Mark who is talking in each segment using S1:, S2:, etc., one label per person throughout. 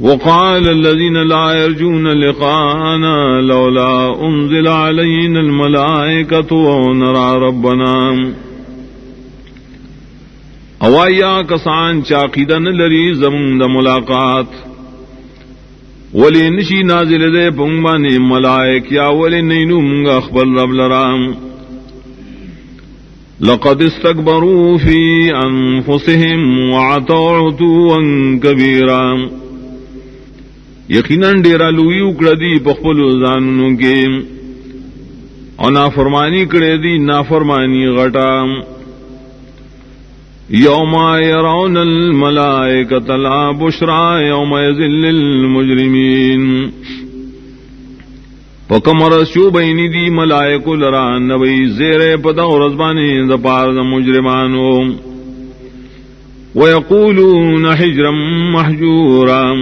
S1: وقال الذين لا يرجون لقاءنا لولا أنزل علينا الملائكة ونرى ربنا. اوایا کسان چاقیدن لری زمون دا ملاقات. ولی نشی نازل دے پنگبانی ملائک یا ولی نینو منگا اخبر رب لرام. لقد استكبروا في أنفسهم وعطوا عتوا كبيرا. یقیناً ڈیرا لوئی اکڑ دی پخپل زانوں کے اور نافرمانی کڑے دی، نافرمانی غٹا یوم یرون الملائکۃ لا بشرا یوم یذل المجرمین. پکمر شو بینی دی ملائک لرا نبی زیر پدا رزبانی دپار د مجرمانو. ويقولون حجرا محجورا.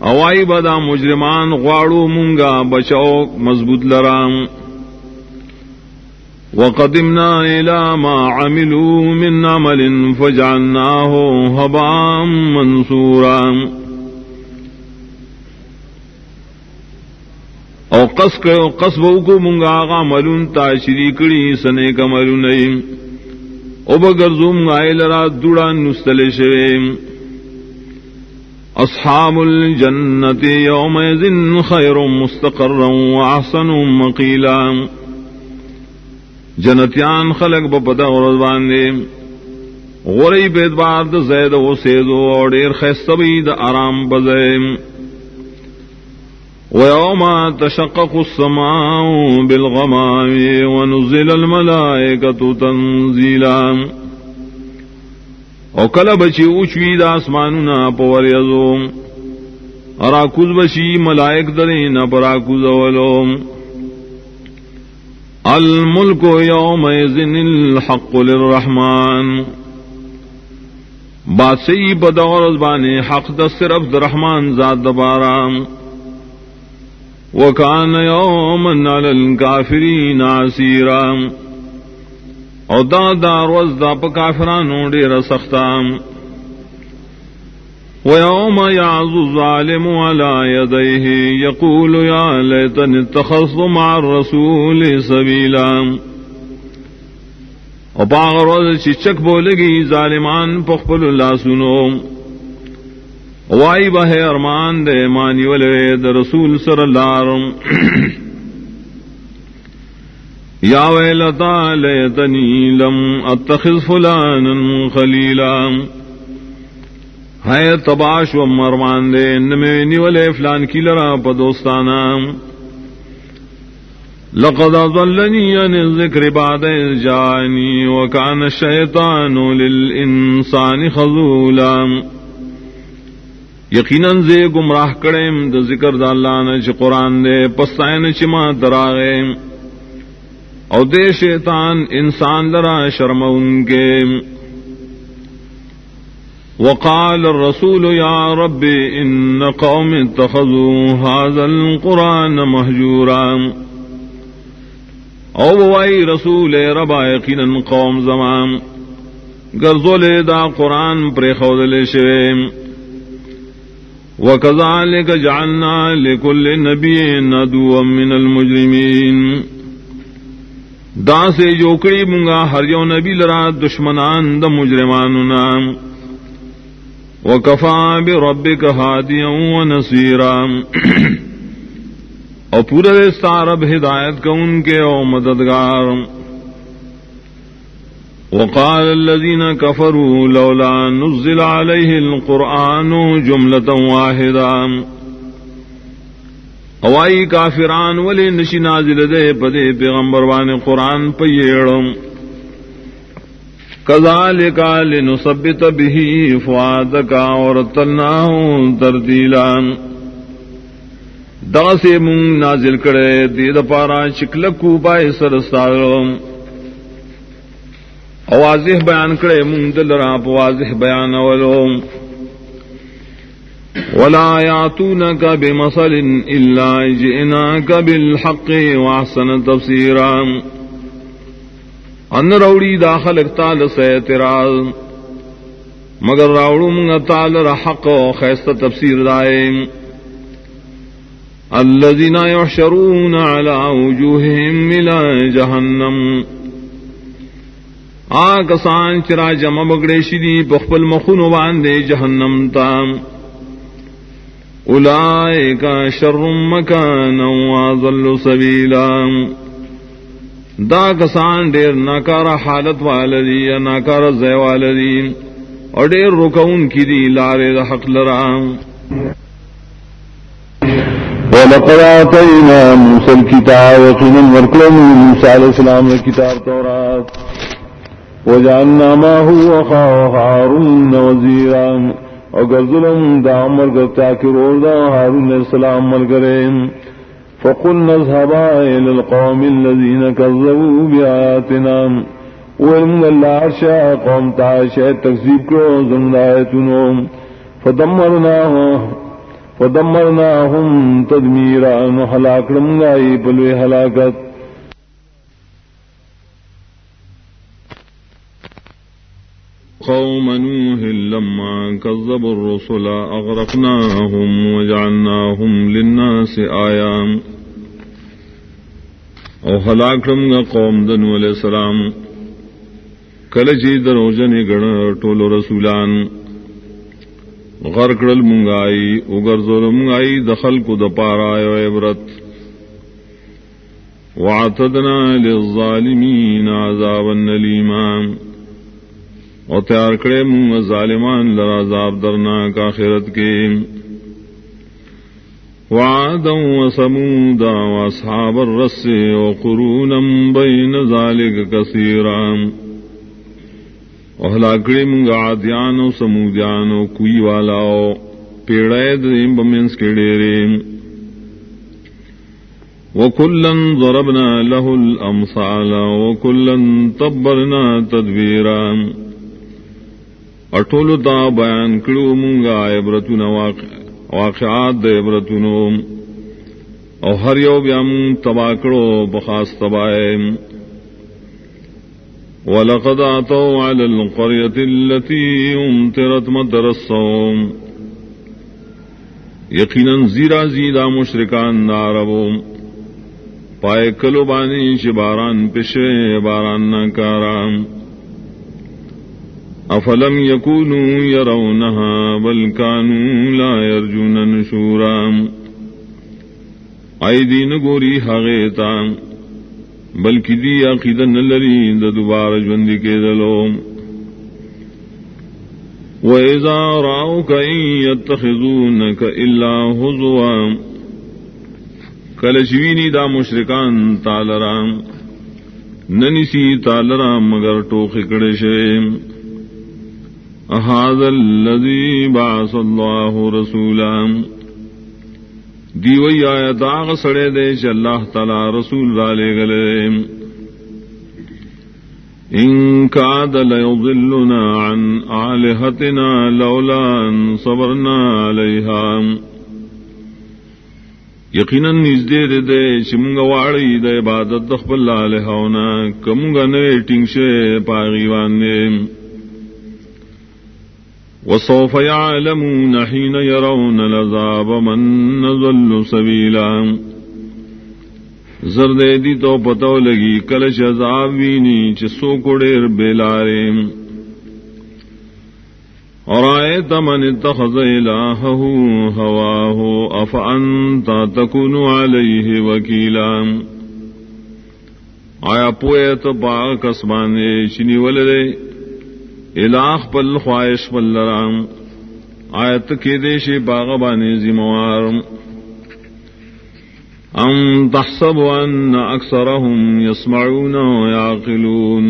S1: اوائی بدا مجرمان غواڑو منگا بچاؤ مضبوط لرام. وقدمنا إلى ما عملوا من عمل فجعلناه هباء منصورا او قصب کو منگا آغا ملون تا شریکڑی سنے کا ملون او بگرزوم غائل را دوڑا نستل شویم. اصحاب الجنة يومئذ خير مستقرا وأحسن مقيلا. جنتیان خلق بپدا غرض باندے غری بیت بار دا زید و سیدو اور دیر خیستبی دا آرام بزیم ويوم تشقق السماء بالغمام ونزل الملائكة تنزيلا. او کل بچی اوچوی دا آسمانونا پور یزو اراکوز بشی ملائک درین پراکوز اولو الملک یوم ازن الحق للرحمن. باسی بدور ازبانی حق دا صرف دا رحمان ذات دبارا وکان یوم علی الکافرین عسیرام او دا دا روز دا پا کافرانو دیر سختام ويوم يعظ الظالم على يديه يقول يا ليتني اتخذت مع الرسول سبيلا او باغ روز چچک بولگی ظالمان پخپل اللہ سنو وائی بہ ارمان دے مانی ولے د رسول صلی اللہ علیہ یا ویلتا لیتنی لم اتخذ فلانا خلیلا ہے تباش و مرمان دے نمی نیولے فلان کی لرا پا دوستانا. لقد ظلنی عن الذکر بعد جانی وکان الشیطان للانسان خذولا. یقیناً زی گمراہ کڑیم دا ذکر دا اللہ نچ قرآن دے پستائن چما دراغیم او دے شیطان انسان لرا شرم ان کے۔ وقال الرسول يا رب ان قوم اتخذوا هذا القران مهجورا۔ او وائی رسول ربا یقینا قوم زمان، گرزول دا قرآن پر خود شویم وكذلك جعلنا لكل نبي ندوا من المجرمين دا سے جوکڑی منگا ہر یو نبی لرا دشمنان د مجرمان نام و کفا بے رب کہادیا نصیرا اور پورا سارب ہدایت کا ان کے او مددگار. وقال الذين كفروا لولا نزل عليه القرآن جملة واحدة اوائی کافران ولی نشی نازل دے، پدے پیغمبر وان قرآن پیڑم۔ کذالکا لنثبت به فؤادکا اور تلناہو ترتیلان دا سے نازل کرے دید پارا چکلکو پائے سرستارم اوازح بیان کرے، مونگ دل راپ واضح بیان اولوم ولا يعطونك بمثل إلا جئناك بالحق وأحسن تفسيرا. ان روڑی داخل اقتال سے اعتراض. مگر راوڑ منگا تال حق و خیست تفسیر دائے. الذين يحشرون على وجوههم إلى جهنم. آکسان چرا جمع بگڑے شدی بخبل مخون باندے جہنم تام اولائے کا شرم مکان سبیلا دا کسان ڈیر ناکارا حالت والدی یا ناکارا زی والدی اور ڈیر رکون کی دی لارے دا حق لرام
S2: ولقد آتينا موسى الكتاب وقنا وركلا موسى عليه السلام الكتاب تورات وجعلنا ما هو أخاه هارون وزيرا. وقال ظلم دا عمر قرتا كرور دا هارون عليه السلام ملقرين فقلنا اذهبا إلى القوم الذين كذبوا بآياتنا۔ وإن الله عرشا قوم تعشى تكذيب كرو زمن فدمرناهم فدمرناهم تدميرا وحلاك لمغاي بلوي حلاكت
S1: قوم نوح لما كذبوا الرسل أغرقناهم وجعلناهم للناس آيام او ہلاک رمگا قوم دنو علیہ السلام. کلچی دروجن گڑ ٹولو رسولان غرکڑل منگائی اگر زور منگائی دخل کو دپارا عبرت. وعتدنا للظالمین عذابا نلیما اور تیار کرے منگ ظالمان لرا عذاب درنا کا خیرت کے وعدا وسمودا واصحاب الرس وقرونا بين ذلك كثيرا اہلاکڑی منگا آدیانو سمودیانو کوئی والاو پیڑے دریم بمینس کے ڈیرے وکلن ضربنا له الامثال وکلن تبرنا تدبیرا۔ اٹولو تا بیان کڑو منگا عبرتنا واقعات دے عبرتنو او ہر یو بیام تبا تباکڑو بخاص تبائے ولقد أتوا على القرية التي أمترت مدر الصوم یقینا زیرا زیدا مشرکان ناربو پائے کلو بانی چ باران پشے باران نہ کارام افلم یکونوا یرونها بل کانوا لا یرجون نشورا. ایدین گوری حغیتام بلکہ دی عقیدہ نلری دا دوبارہ جوندی کے دلو. وَإِذَا رَأَوْكَ إِن يَتَّخِذُونَكَ إِلَّا هُزُوًا کلشوینی دا مشرکان تالرام ننسی تالرام مگر ٹوخ کڑشے هذا الذي بعث الله رسولا. دیوئی آیا داغ سڑے دے چ اللہ تعالی رسول رالے گلے. ان کاد لیضلنا عن آلہتنا لولا ان صبرنا علیہا. یقینا نزدے دے دے چمگا واڑی دے عبادت دخبل آلہونا کمگا نوے ٹنگشے پاغیوان دے. وسوف يعلمون حين يرون العذاب من نزل سبيلا. زرد دی تو پتو لگی، کلش عذاب وینی چسو کوڑیر بیلارے. اور آئے تمن اتخذ الہہ ہواہ افانتا تکون علیہ وکیلا. آیا پوئے تو پاک کسبانے چنی ولدے؟ الاخ پل خواہش پل آیت کے دیش باغبانی ذموار ام تحسب ان اکثرهم يسمعون ويعقلون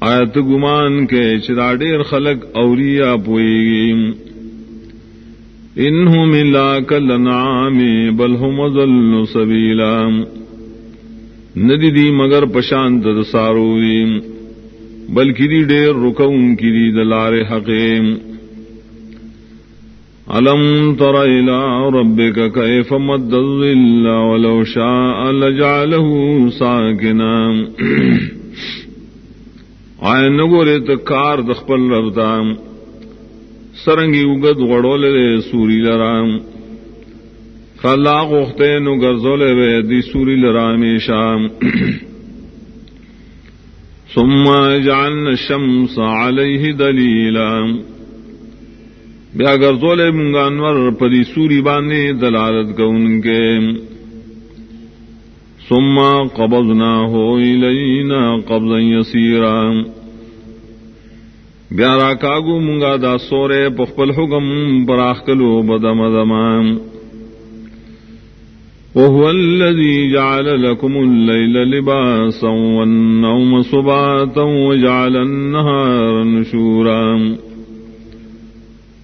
S1: آیت گمان کے چراڈیر خلق اوریا پوئے انہم الا کلنعام بل هم ضل سبیلا۔ ندی دی مگر پشانت سارویم بلکہ دی ڈیر رکون کی دی دلار حقیم۔ علم تر الى ربك كيف مد الظل ولو شاء لجعله ساكنا آئے نگورے تو کار دخپل ربتا سرنگی اگد غڑولے سوری لرام۔ خلا گوختے نو گرزولے وے دی سوری لرام شام۔ ثم جعلنا الشمس عليه دلیلا بیا گرزولے منگانور پدی سوری بانے دلالت کو ان کے ثم قبضناه إلينا قبضا يسيرا بیا را کاگو منگا دا سورے پخپل حکم براخ کلو بدم دمان وهو الذي جعل لكم الليل لباسا والنوم صباتا وجعل النهار نشورا.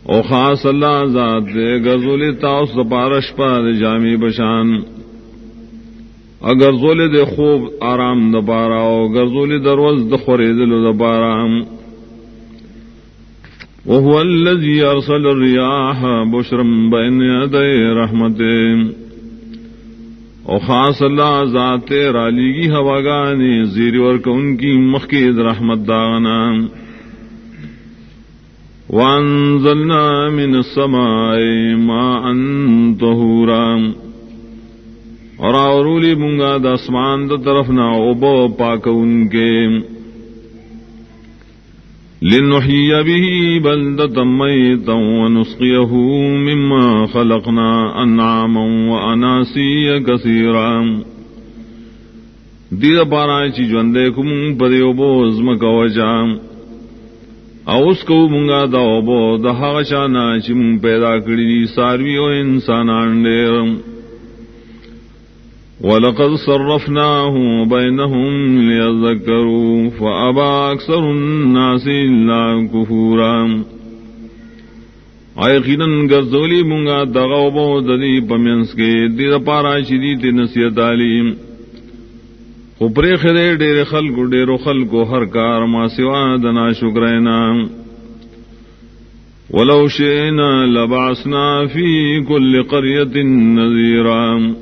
S1: او خاص اللہ ذات دے گرزول تاؤس پارش پا جامی بشان. اگر زول دے خوب آرام دپارا او گرزول دروز دخورے دل دپارا وهو الذي أرسل الرياح بشرا بين يدي رحمته. او خاص اللہ ذات رالی کی ہوا گانے زیر ورک ان کی مخید رحمت داغنا. وانزلنا من السماء ماء طهورا اور اورولی منگا دسمان دا طرف نہ اوبو پاک ان کے. لنحيي به بلدة ميتا ونسقيه مما خلقنا أنعاما وأناسيا كثيرا۔ دید پارا چی جوندے کم پدے بوز مکو جام اوس کو منگا دا بو دہا شانا چم پیدا کری ساروی و انسانان ڈیرم ولقد صرفناه بينهم ليذكروا فأبى أكثر الناس إلا كفورا. یقیناً گزولی منگا دغو بو ددی پمینس کے دی پارا شدی تی نصیحت علیم خپرے خدے ڈیر خلق ڈیرو خلق ہر کار ما سوا دنا شکرینا. ولو شئنا لبعثنا في كل قرية نذيرا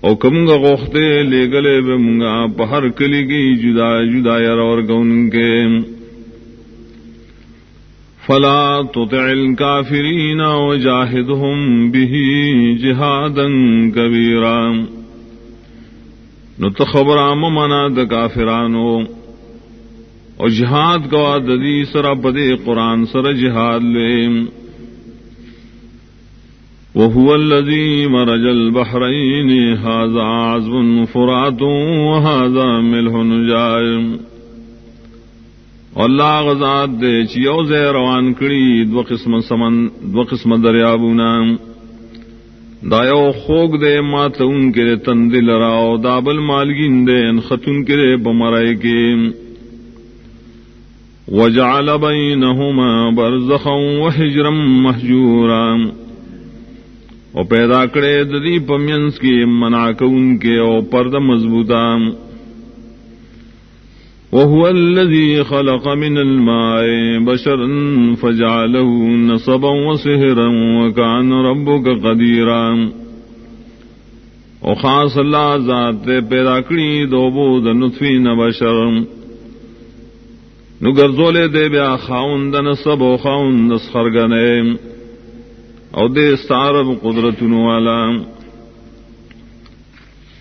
S1: او کمگا غوختے لے گلے بے منگا پہر کلی کی جدا جدا یر اور گون کے۔ فلا تطع الكافرین وجاہدهم به جہادا کبیرا۔ نو تخبر آم منا دا کافرانو۔ او جہاد گوا ددی سر بدے قرآن سر جہاد لیم وهو الذي مرج البحرين. هذا عزب فرات وهذا ملح نجائم اللہ غزاد دے چیو زے روان کڑی دو قسم سمن، دو قسم دریابونا. دایو خوگ دے مات ان کے تن راو دابل مالگین دے ان خطن کے بمرائے کے. وجعل بینہما برزخا وحجرا محجورا. او پیدا کرے ددی پمینس کی منا ان کے او پرد مضبوطا وهو الذي خلق من الماء بشرا فجعله نصبا وسهرا وكان ربك قديرا. او خاص اللہ ذات پیدا کری دو بود نطفی نبشر نو گرزولے دے بیا خاون دن سب و خاون دس خرگنے او دے سارب قدرت والا.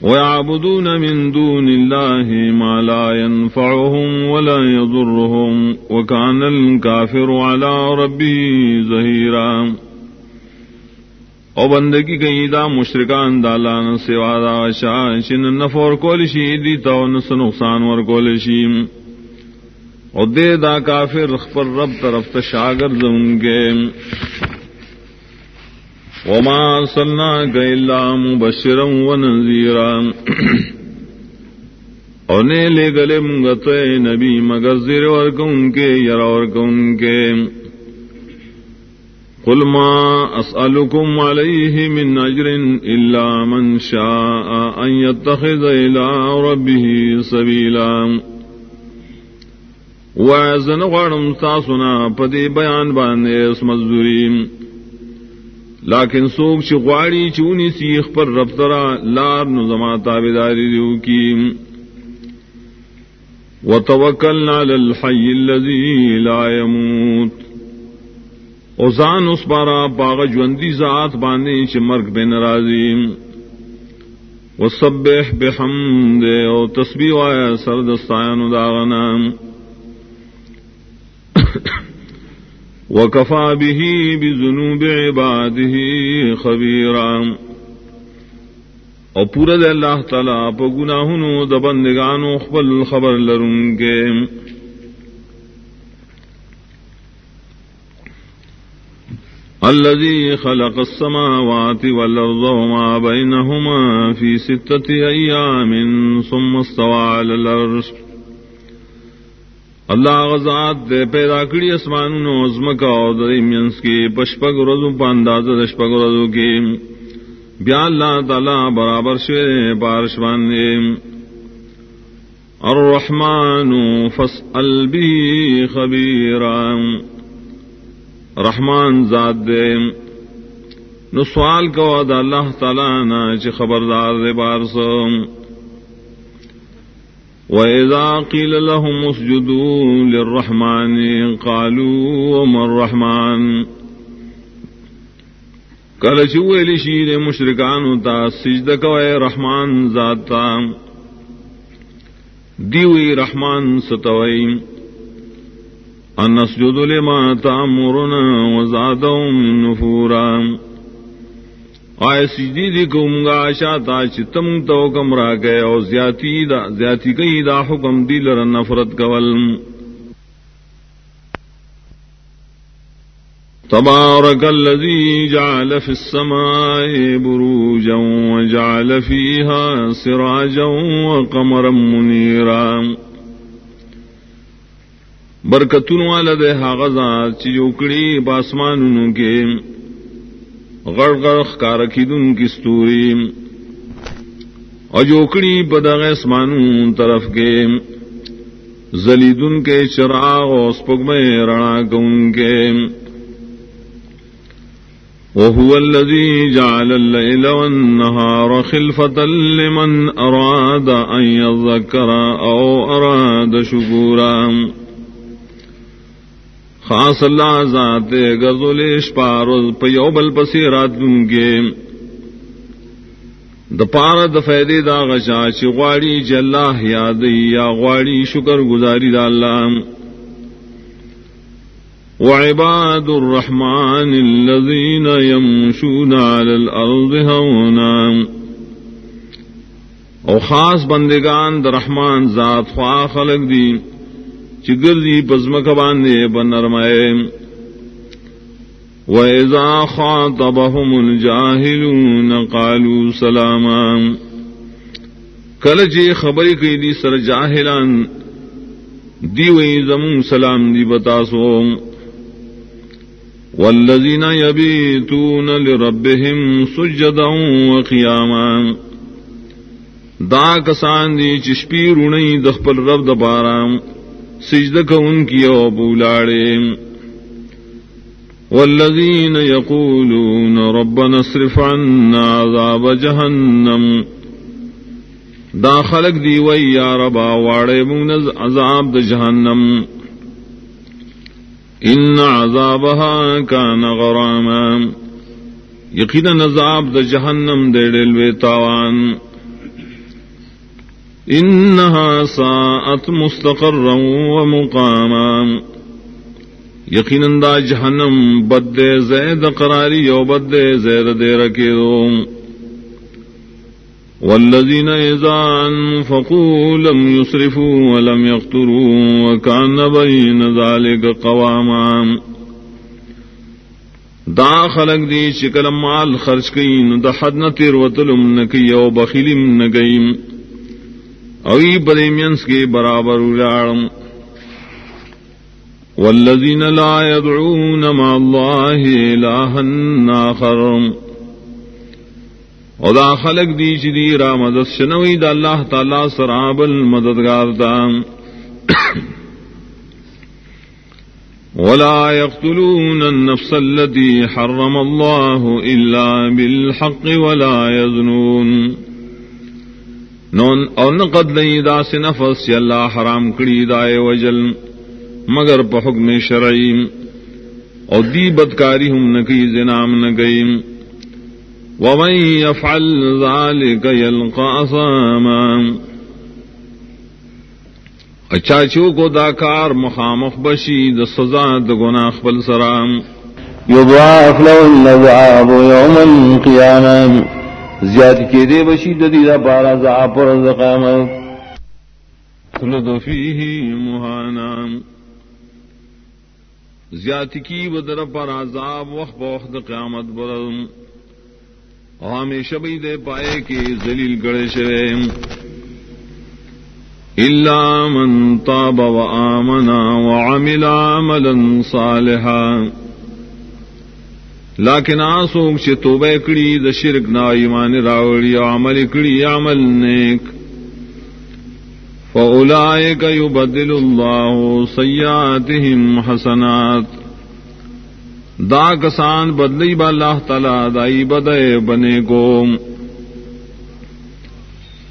S1: ويعبدون من دون الله ما لا ينفعهم ولا يضرهم وكان الكافر على ربه ظهيرا او بندگی گئی دا مشرکان دالان سوا دا شاہ، شن نفور کولشی دی تو نس نقصان ور کولشی او دے دا کافر پر رب طرف تشاگر زونگے وما ارسلناك الا مبشرا ونذيرا. اونے لے گلے منگت نبی، مگر زیر ورکن کے، یرا ورکن کے. قل ما اسألكم عليه من اجر الا من شاء ان يتخذ الى ربه سبيلا. وعزن غارم تاسنا پدی بیان باندے اس مزدوریم. لیکن سوک چغواڑی چونی سیخ پر رفترا لار نظما تابداری دیو کی. وتوکلنا علی الحی الذی لا يموت اوزان اس بارا پاغ جوندی ذات باندے چ مرگ بے ناراضی وسبح بحمد او تسبیح آیا سردستایان داغنا. وکفا به بذنوب عباده خبیرا. او پورا دے اللہ تعالی پا گناہنو د بندگانو خپل خبر لرون کے الذي خلق السماوات والأرض وما بينهما في ستة أيام ثم استوى على الأرش اللہ غزات دے پیدا کری اسمان نوزمکا اور دریمینس کی پشپگ رضو پانداز دشپگ رضو کی۔ بیا اللہ تعالی برابر شوے بارش باندے۔ الرحمن فاسأل بھی خبیرام رحمان ذات دے۔ نو سوال کو دا اللہ تعالی نا خبردار دے بار وَإِذَا قِيلَ لَهُمُ اسْجُدُوا لِلرَّحْمَنِ قَالُوا وَمَا الرَّحْمَنُ کل چویلی شیر مشرکانو تا سجدہ کوئے رحمان ذاتا دیوی رحمان ستوئیم ان نسجد لما تامرنا وزادهم نفورا آئے سجدی دی کمگا شاتا چتم تو کم را گئے اور زیاتی دا زیاتی کئی دا حکم دی لر نفرت کول۔ تبارك الذي جعل في السماء بروجا وجعل فيها سراجا وقمرا منيرا برکتون والا دے حاغذا چی جوکڑی باسمان کے۔ غڑ غڑ کار دن کی ستوری اور جوکڑی بدغ اسمان طرف کے زلیدن کے چراغ اور سپگ میں رڑا گون کے وهو الذي جعل الليل والنهار خلفة لمن أراد أن يذكر أو أراد شكورا خاص اللہ ذات گردولیش پارو پیو بل پسی رات گے د پار د فیدے دا غشا چی غواڑی جی اللہ یاد یا غواڑی شکر گزاری دا اللہ۔ وعباد الرحمن الذين يمشون على الأرض هونا او خاص بندگان در رحمان ذات خواہ خلق دین چگر دی پزم کباندے بنرمائے۔ وَإِذَا خَاطَبَهُمُ الْجَاهِلُونَ قَالُوا سَلَامًا۔ کل جے خبری کئی دی سر جاہلان، دی وئی زمون سلام دی بتاسو۔ والذین یبیتون لربهم سجدا وقیاما دا کسان دی چشپی رونی دخپل رب دبارام سجد کا ان کی او بولاڑے والذین یقولون ربنا اصرف عنا عذاب جہنم۔ دا خلق دی وی یا ربا واڑے مونز عذاب دا جہنم۔ ان عذابها کان غراما۔ یقینا عذاب دا جہنم دے ڈلوے تاوان۔ انها ساعت مستقرا ومقاما. یقینا دا جہنم بد زید قراری او بد زید دے رکے دو والذین اذا انفقوا لم يسرفوا ولم يقتروا وكان بين ذلك قواما. دا خلق دی شکل مال خرچ کین، دا حد نہ تیر نکی او بخیلم نگیم. اوی بدیمینس کے برابر اجاڑم. والذین لا يدعون مع اللہ الہا آخر. او دا خلق دی چی دی را مدد شنوی دا اللہ تعالی سراب المددگار دا. ولا يقتلون النفس التي حرم الله إلا بالحق ولا يذنون نون اور نقد نہیں دا سے نفس یا اللہ حرام کڑی دائے وجل، مگر پا حکم شرعیم اور دی بدکاری ہم نکی زنام نگئیم ومن يفعل ذلك يلقى أصاما اچاچو کو داکار مخامخ بشی د سزا د گناہ خپل سرام۔
S2: يضاعف له العذاب يوم القيامه زیاد کے دے بشی، ددی دا پارا زا پر قیامت.
S1: خلد فیہ مہانا. زیاد کی بدر پر عذاب وقت وقت قیامت برم اور ہمیشہ بھی دے پائے کہ ذلیل گڑے شوے. إلا من طاب وآمنا وعمل عملا صالحا. لیکن آسوک چھ توبہ کڑی دا شرک نا ایمان راوڑی، عمل کڑی عمل نیک۔ فأولئك يبدل الله سيئاتهم حسنات۔ دا کسان بدلی با اللہ تعالی دائی بدے بنے کو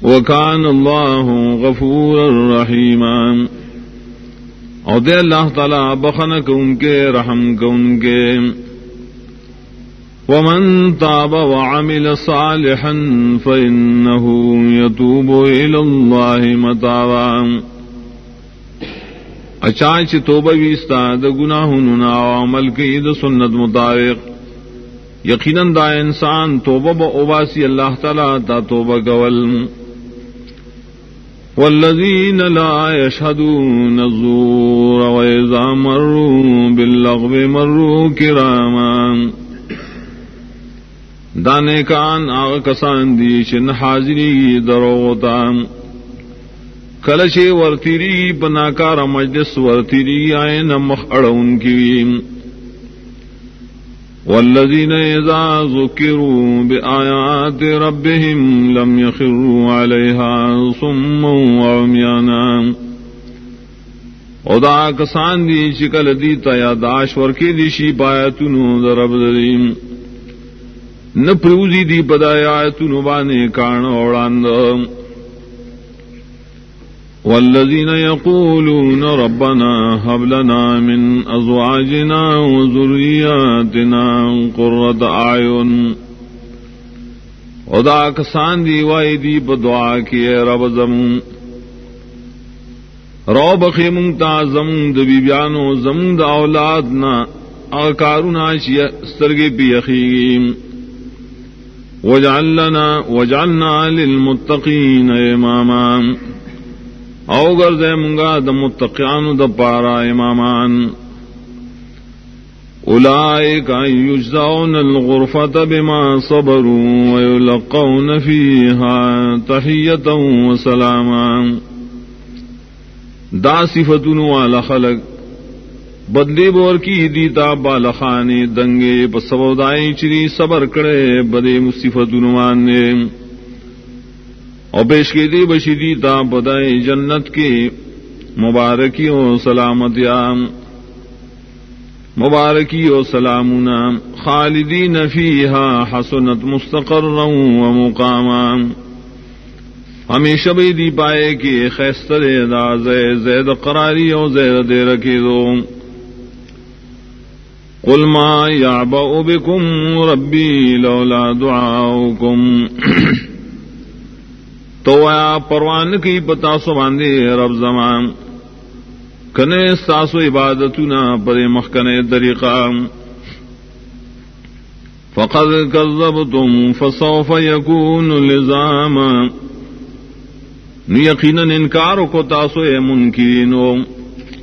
S1: وکان اللہ غفور الرحیم۔ اور دے اللہ تعالی بخن کو ان کے، رحم کو ان کے۔ ومن تاب وعمل صالحا فإنه يتوب إلى الله متابا. اچانچ توبہ ویستا د گناہ ننا عمل کی د سنت مطابق. یقیناً دا انسان توبہ با اباسی اللہ تعالی تا توبہ گول. والذین لا يشهدون الزور وإذا مروا باللغو مروا كراما دانے کان آغا کسان دی چن حاضری دروغتا۔ کلچے ورتیری بناکار مجلس ورتیری آئے نمخ اڑون کی۔ والذین اذا ذکروا بآیات ربهم لم يخروا عليها صما وعميانا او دا کسان دی چکل دیتا یا داش ورکی دیشی پایتنو در رب دریم نہ پروزی دی پدایا تنبانے کان اوڑاند۔ والذین یقولون ربنا هب لنا من ازواجنا وذریاتنا قرۃ اعین۔ ادا کسان دی وای دی بدعا کی رب زمون رو بخی منگتا زمون د بیبیانو زمون د اولاد نا اکارونا چی سترگی پی یخیم وجعلنا وجعلنا للمتقين اماما. او گرد منگا د متقیان د پارا امامان. اولئك يجزون الغرفة بما صبروا ويلقون فيها تحية وسلاما دا صفتون والا خلق بدلی بور کی دیتا بالخانے دنگے پسودائی چری صبر کرے بدے مصیفت عنوان نے۔ اور پیش کے دی بشی دیتا بدائے جنت کے مبارکی و سلامتیا مبارکی و سلامنا خالدی نفیحا حسنت مستقر و مقام ہمیشہ بھی دی پائے کہ خیستر دا زید قراری اور زید دے رکھے دو۔ قل ما يعبأ بكم ربي لولا دعاؤكم. تو آیا پروان کی پتا سو باندھے رب زمان. کنے ساسو عبادت عبادتنا پر مخکنے طریقہ فقد كذبتم فسوف يكون لزاما. یقینا انکار کو تاسو منکرینو.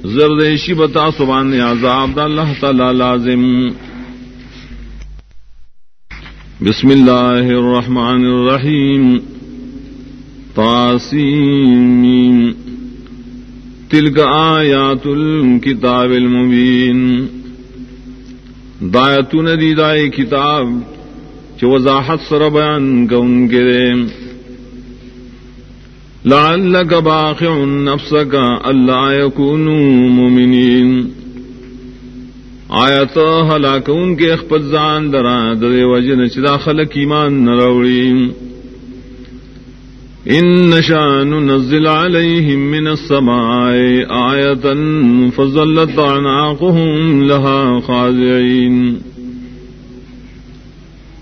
S1: زردیشی بتا سبان عذاب دا اللہ تعالی لازم۔ بسم اللہ الرحمن الرحیم۔ تاسیم تلک آیات الكتاب المبین۔ دایتون دی دائی کتاب چو وضاحت سر بیان کون کریں لعلك باخع نفسك ألا يكونوا مؤمنين. آیت ہلاکون کے اخپت زان درا در وجن چدا خلق ایمان نروڑی ان نشان ننزل عليهم من السماء آية فظلت عناقهم لها خاضعين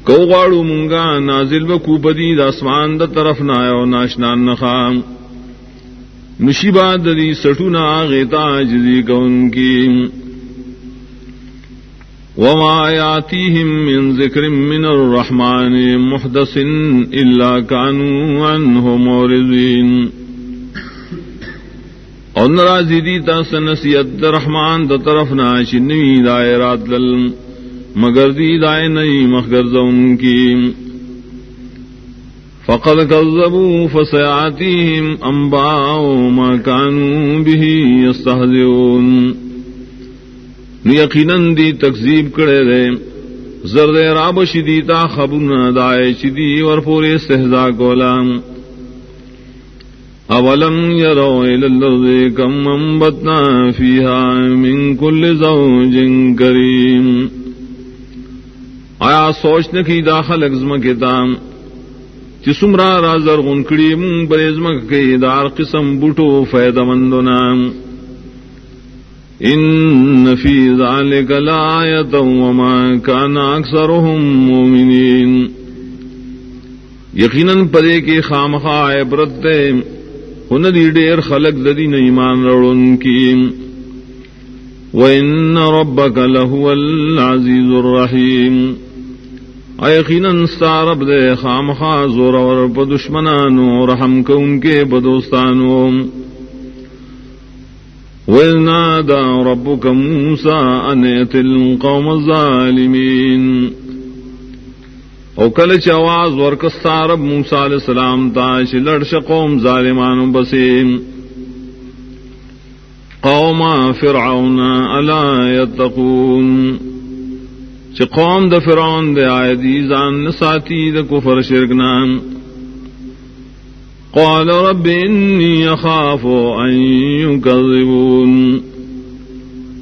S1: کو غاڑو منگا نازل بکو بدی، دا اسمان دا طرف نایو ناشنان نخام نشیبا دری سٹونا غیتا جزی کون کی. وما ياتيهم من ذكر من الرحمن محدث إلا كانوا عنه مورزين اور نرازی دیتا سنسیت رحمان دا طرف ناش نوی دائے رات لل مگر دی دائے نئی مخگر زون کی۔ فقد كذبوا فسيعتيهم أنباء ما كانوا به يستهزئون۔ یقیناً دی تکزیب کرے دے۔ زرد راب شدی تا خبر دائے شدی اور پورے سہزا گولام اولم یرو الارض کم انبتنا فیہا من کل زوج کریم۔ آیا سوچ نکی داخل اگزم کے دام چسمرا رازر غنکڑی من برزمک کے دار قسم بوٹو فیدہ مندنام ان فی ذلك لآیتا وما كان اکثرهم مومنین۔ یقیناً پدے کے خامخا عبرت دے۔ ان دی ڈیر خلق ددی ایمان روڑن کی۔ وَإِنَّ رَبَّكَ لَهُوَ الْعَزِيزُ الرَّحِيمُ۔ یقیناً ستارب دے خامخا زور اور پدشمنانو رحم کو ان کے بدوستانوں۔ وَإِذْ رَبُّكَ مُوسَىٰ أَنْ ائْتِ الْقَوْمَ الظَّالِمِينَ۔ او کل چ آواز ورکستا رب موسیٰ علیہ السلام تاش لڑش قوم ظالمان بسیم۔ قوم فرعون الا يتقون چ قوم د فرعون د آئے دی زان ساتھی د کفر شرک نام قال رب إني أخاف أن يكذبون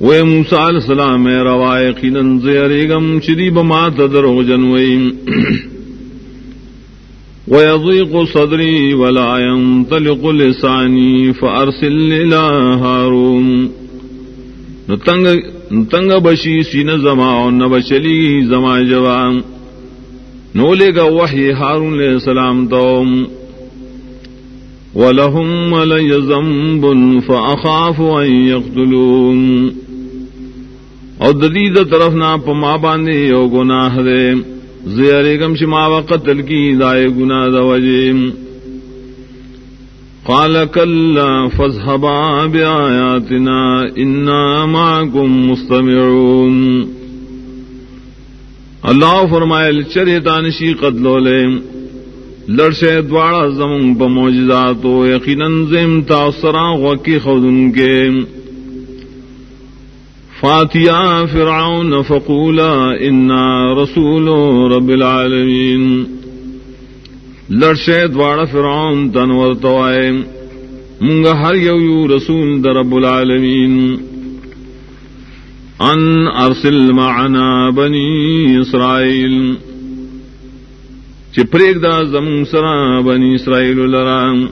S1: موسیٰ علیہ السلام روایقی ننزیریگم چدی بما تدرغ جنویم ويضيق صدري ولا ينطلق لساني فأرسل إلى هارون. نتنگ تنگ بشی سین زما نبشلی زما جوان. نولے گا وحی ہارون علیہ السلام توم. ولهم ولي ذنب فأخاف أن يقتلون او ددید طرف نہ پما باندھے یو گناہ دے. زیارے گم شما وقتل کی دائے گناہ دا وجیم. قال كلا فاذهبا بآياتنا إنا معكم مستمعون. اللہ فرمائے چرے تانشی قتلو لے۔ لڑشے دوارا زمن بموجزات و یقیناً زم تاثرا وکی خودن کے۔ فاتیا فرعون فقولا، انا رسول رب العالمین لڑشے دوارا فرعون تنور توائے منگا ہر یو یو رسول در رب العالمین۔ ان ارسل معنا بنی اسرائیل۔ چپریک دا زم سرا بنی اسرائیل لرام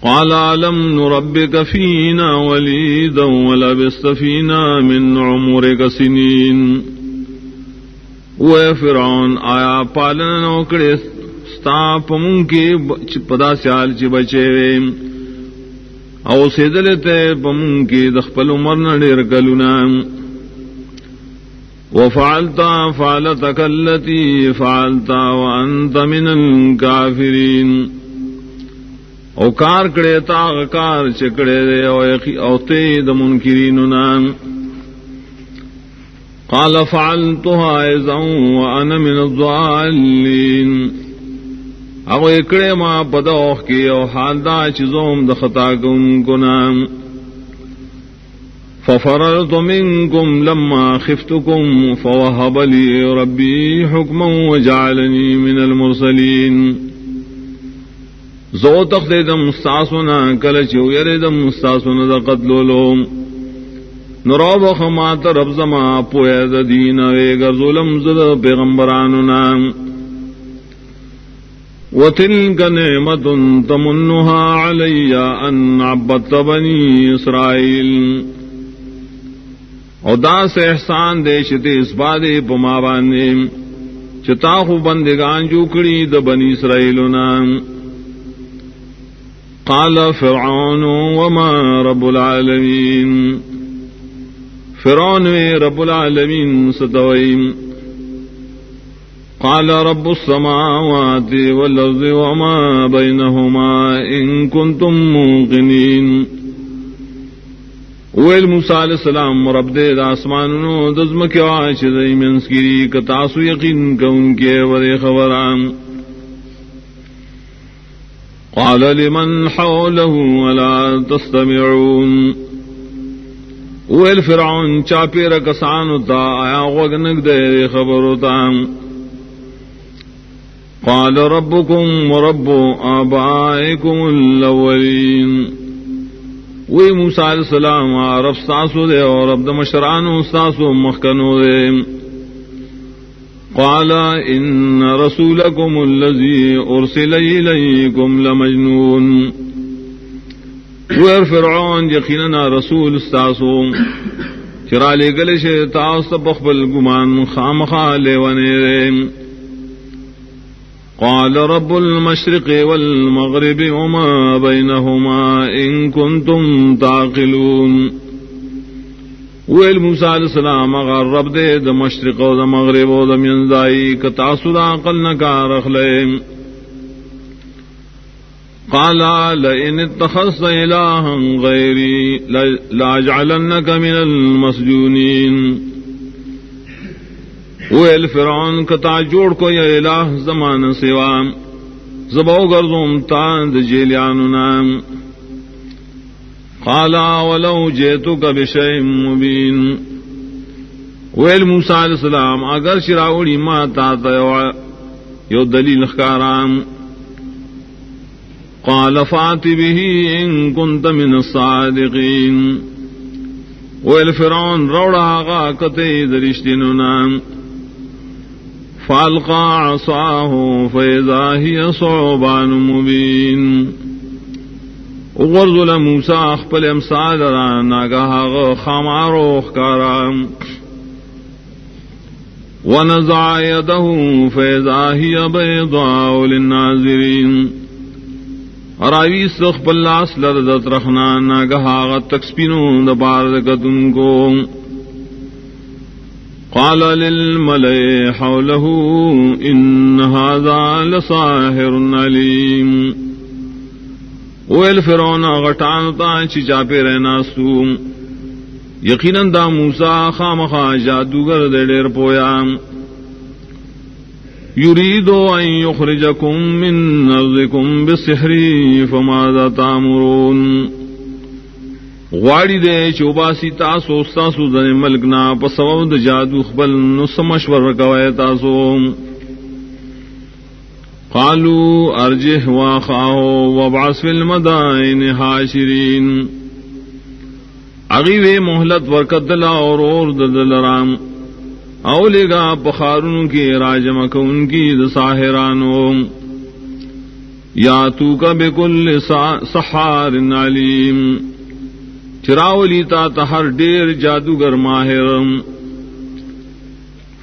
S1: قال علم نربك فينا وليدا ولبست فينا من عمرك سنين و فرعون آیا پالن نوکڑے، ستا پمون کے پدا سیال چی بچے وے۔ او سیدلتے پمون کے دخپل عمر نڈیر کلونام وفعلتا فعلتك التي فعلتا وانت من الكافرين او کار کڑے، تا کار چکڑے دے، او یقی او تے د منکرین نام قال فعلتها اذا وانا من الضالين. او اکڑے ما پدوخ کی او حال دا چیزوم د خطا کو نام ففررت منكم لما خفتكم فوهب لي ربي حكما وجعلني من المرسلين زو تخت دم مستاسونا کل چو دم مستاسونا دا قتلولو نروب خمات رب زما پویا دا دین ویگر ظلم زد پیغمبرانونا. وتلك نعمة تمنها علي أن عبدت بني إسرائيل او دا سے احسان دے شتے اس بادے پما باندے. چتا خو بندگان جو کڑی د بنی اسرائیلنا قال فرعون وما رب العالمین. فرعون رب العالمین ستویم قال رب السماوات والأرض وما بينهما إن كنتم موقنين ویل موسیٰ علیہ السلام رب دے دا آسمانونو دزم کے وعاش دی منسکری کتاسو یقین کون کے ورے خبران. قال لمن حوله ولا تستمعون. ویل فرعون چاپی رکسانو تا آیا غوگنک دے خبرو تام قال ربكم ورب آبائكم الأولين وی موسیٰ علیہ السلام رب ستاسو دے اور رب دمشرانو ستاسو مخکنو دے۔ قال ان رسولكم الذي ارسل اليكم لمجنون۔ ویر فرعون یقیننا رسول ستاسو چرا لے گلے شے تاس بخبل گمان خامخا لیوانے رے قال رب المشرق والمغرب وما بينهما إن كنتم تعقلون ویل موسیٰ علیہ السلام اگر رب دے دا مشرق و دا مغرب و دا منزائی کتاسو دا عقل نکا رخ لے قالا لئن اتخذت الہا غیری لاجعلنک من المسجونین ویل فرعون کتا جوڑ کو یا الہ زمان سوا زبو گرزم تاند جیلیانو نام. قالا ولو جیتو کا بشیم مبین ویل موسیٰ علیہ السلام، اگر شراؤڑی ما تاتا یو دلیل خکارام قال فات به ان كنت من الصادقين. ویل فرعون، روڑا آغا کتے درشتنو نام فالقى عصاه فإذا هي صعبان مبين. وغرزل موسى أخبل أمسال رانا قهاغ خمارو خكارا ونزع يده فإذا هي بيضاء للناظرين راوی سخ پلاس لردت رخنا ناگہا تک سپینو دبار دکتن کو۔ قال للملئ حوله إن هذا لصاهر عليم ویل فرعون غٹان تا چی چاپے رہنا سو۔ یقیناً دا موسا خامخا جادوگر دے ڈیر پویا۔ یریدو ان یخرجکم من نرزکم بسحری فماذا تامرون غواړي دې چوباسي تاسو تاسو د ملک نا په سبب د جادو خپل نو سمشور کوي تاسو. قالوا ارجه واخاو وابعث في المدائن حاشرين اغي وی مهلت ورکدل اور اور دلرام. او لگا بخارن کی راجم کون کی ساحرانو یا تو کا بكل سحار علیم۔ چراولی تا تہر ڈیر جادوگر ماہر۔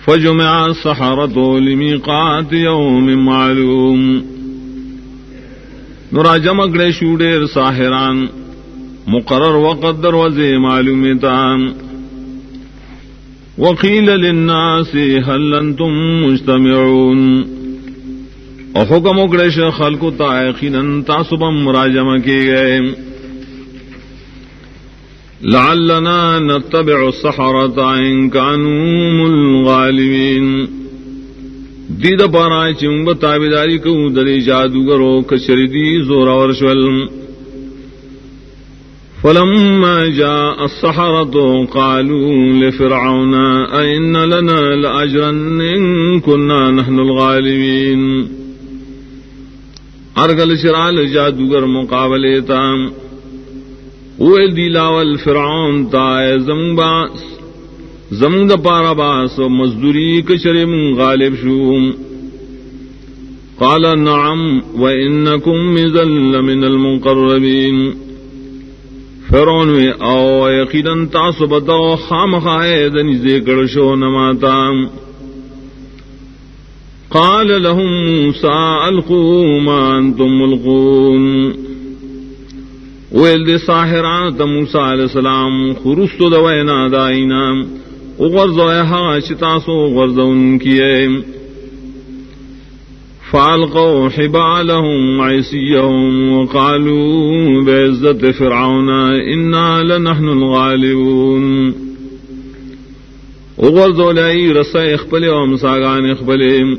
S1: فجمع سحرت لمیقات یوم معلوم۔ نورا جمگڑے شو ڈیر ساحران۔ مقرر وقت دروازے معلوم تام وقیل للناس هل انتم مجتمعون. اور حکم اگڑے خلق تا یقینا تاسبم مراجمہ کے گئے لعلنا نتبع السحرة إن كانوا الغالبين دید پارا چنگ تابداری کو دری جادوگرو کچری دی زورا ورشول. فلما جاء السحرة قالوا لفرعون أئن لنا لأجرا إن كنا نحن الغالبين. ارگل شرال جادوگر مقابلے تام. اویل دی لاول فرعون تا زمون باس. زمون دا پارا باس و مزدوری کشر من غالب شوم. قال نعم وإنكم مزل من المقربين فرعون وی او یقینا تاسو بدو خامخائے دنی ذکر شو نماتا قال لهم موسى القوا ما انتم ملقون. ویل دے ساحران تا موسیٰ علیہ السلام خرستو دوینا دائینا اغرزو ایہا شتاسو غرزو ان کیے فالقوا حبالهم عيسيهم وقالوا بعزة فرعون إنا لنحن الغالبون. وغرزوا لأي رسا اخبلي ومساقان اخبلي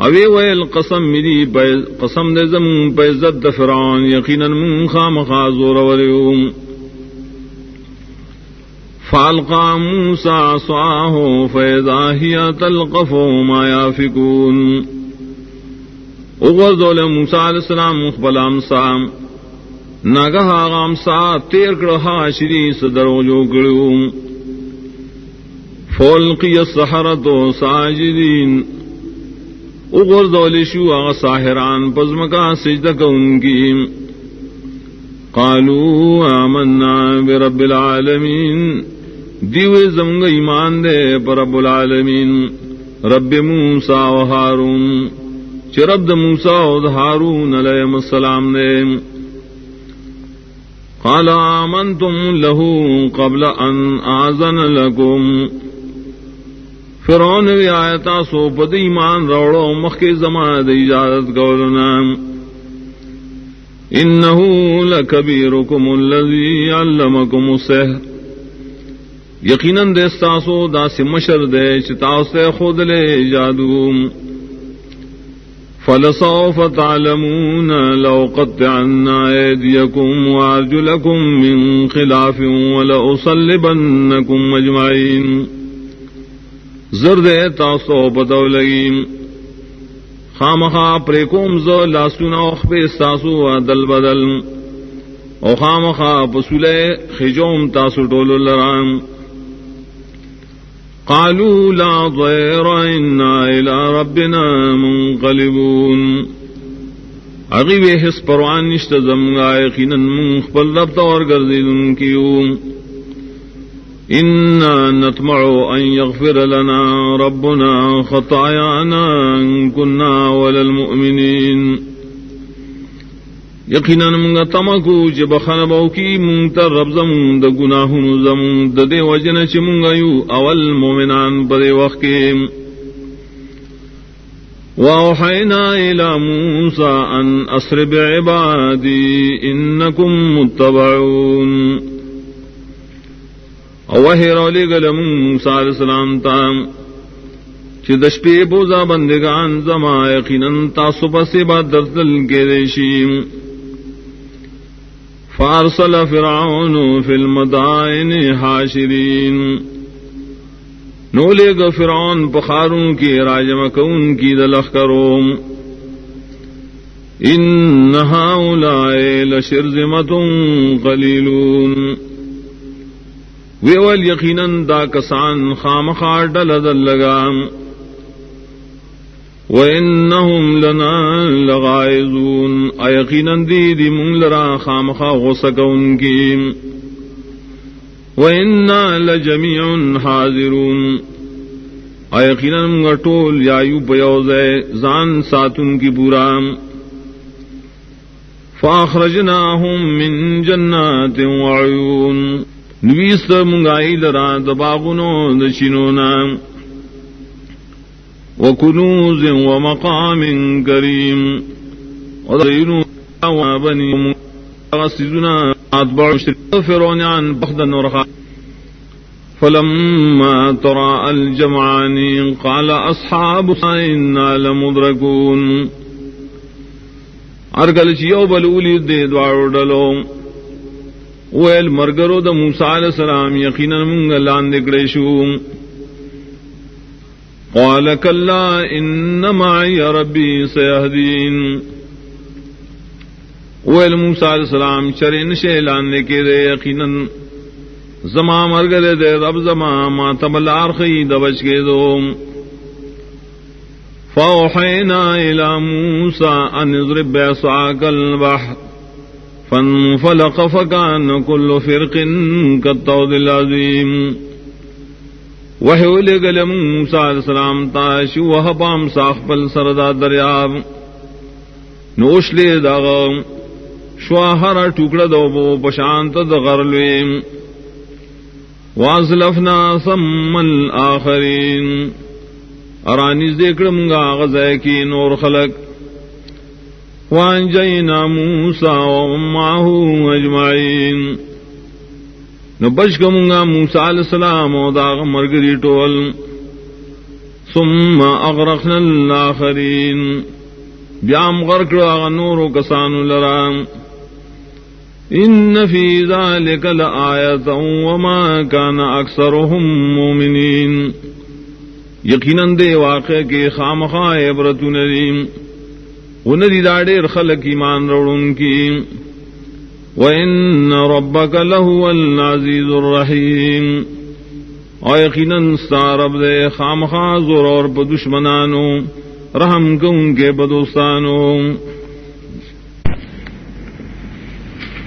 S1: اوی ویل قسم مری قسم دے زمون بعزت فرعون. یقینا من خام خازور ولیوم فالقى موسى عصاه فإذا هي تلقف ما يافكون. اغوذ موسى عليه السلام مخبل امسا ناگہا غامسا تیر کرہا شری صدر جو کرو فولقی السحرت ساجدین. اغوذ لشو اغا ساحران پزمکا سجدک ان کی. قالوا آمنا برب العالمين دیو زمگ ایمان دے پر رب العالمین. رب موسا و ہارون. چرب موسا و ہارون علیہ السلام دے. قال آمنتم له قبل ان آزن لكم فرعون وی آیتا سو پد ایمان روڑو مخی زمان دی اجازت گولنا. انہو لکبیرکم اللذی علمکم السحر. یقیناً دے ساسو دا سے مشر دے چتاؤ خود لے جادو۔ فلسوف تعلمون لو قطعنا ايديكم وارجلكم من خلاف ولأصلبنكم مجمعين زرد تاسو بدو لگیم خامخا پریکوم زو لاسونا اخبی ساسو دل بدل۔ او خامخا پسولے خجوم تاسو ڈولو لرام قالوا لا ضير، إنا إلى ربنا منقلبون. اغیب حس پروان نشت زمگا، یقینا من خپل رب تور گردیدن کیو. إنا نطمع أن يغفر لنا ربنا خطايانا إن كنا ولا المؤمنين. یقینا منگا تمکو چ بخن بو کی مونگ تر رب زمون د گناہوں زمون د دے وجن چ مونگا یو اول مومنان پر وقت کے واوحینا الى موسى ان اسر بعبادی انکم متبعون. او وحیر علی گل علیہ السلام تا چ دشپی بوزا بندگان زما یقینا تاسو پس با درتل کے ریشیم فارسل فرعون في المدائن حاشرين. نولے گا فرعون پخاروں کی راجم کون کی دلخ کروم ان هؤلاء لشرذمة قليلون. ویول یقینا دا کسان خامخار ڈل دل لگام. وَإِنَّهُمْ لَنَا لَغَائِزُونَ اَيَقِينًا دِي دِي مُنْ لَرَا خَامَخَا غُسَكَ اُنْكِيم وَإِنَّا لَجَمِيعٌ حَاضِرُونَ اَيَقِينًا مُنْغَٹول یایو پیوزے زان ساتن کی بورام فَأَخْرَجْنَاهُمْ مِنْ جَنَّاتٍ وَعُيُونَ نویس منگائی لرا دباغنو دشنونام وكنوز ومقام كريم. وضعين وبني غسدنا أتبع فرعون عن بخد النرخاء فلما ترى الجمعان قال أصحاب إنا لمدركون. ارگل چیو بلولی دے دوارو ڈلو ویل مرگرو دا موسیٰ علیہ السلام یقینا منگا لاندکڑے شوم قال كلا إن معي ربي سيهدين. ویل موسیٰ علیہ السلام شرین شیلان لے کے دے یقینا زما مرگل دے رب زما ما تبل آرخی دبچ کے دو. فأوحينا إلى موسى أن اضرب بعصاك البحر، فانفلق فكان كل فرق كالطود العظيم وحي لقل موسى عليه السلام تاشي وحبام ساخبل سردا دریاب نوش لے داغ شواہر ٹکڑا دو پشانت دغرلویم وازلفنا ثم الآخرین ارانی ذکرم گا غزے کی نور خلق وان جینا موسا وماہو اجمعین نو بچ گا موسا علیہ السلام و داغ مرگری ٹول. ثم اغرقنا الاخرین بیام غرق آغا نور و کسان لرام ان فی ذالک لآیتا وما کان اکثرهم مومنین. یقیناً دے واقع کے خام خواہ عبرت ندیم. وہ ندی داڑے خلق ایمان روڑن کی. وَإِنَّ رَبَّكَ لَهُوَ الْعَزِيزُ الرَّحِيمُ۔ اور یقیناً رب دے خام خواہ زور اور دشمنانو رحم کو ان کے بدوستانو۔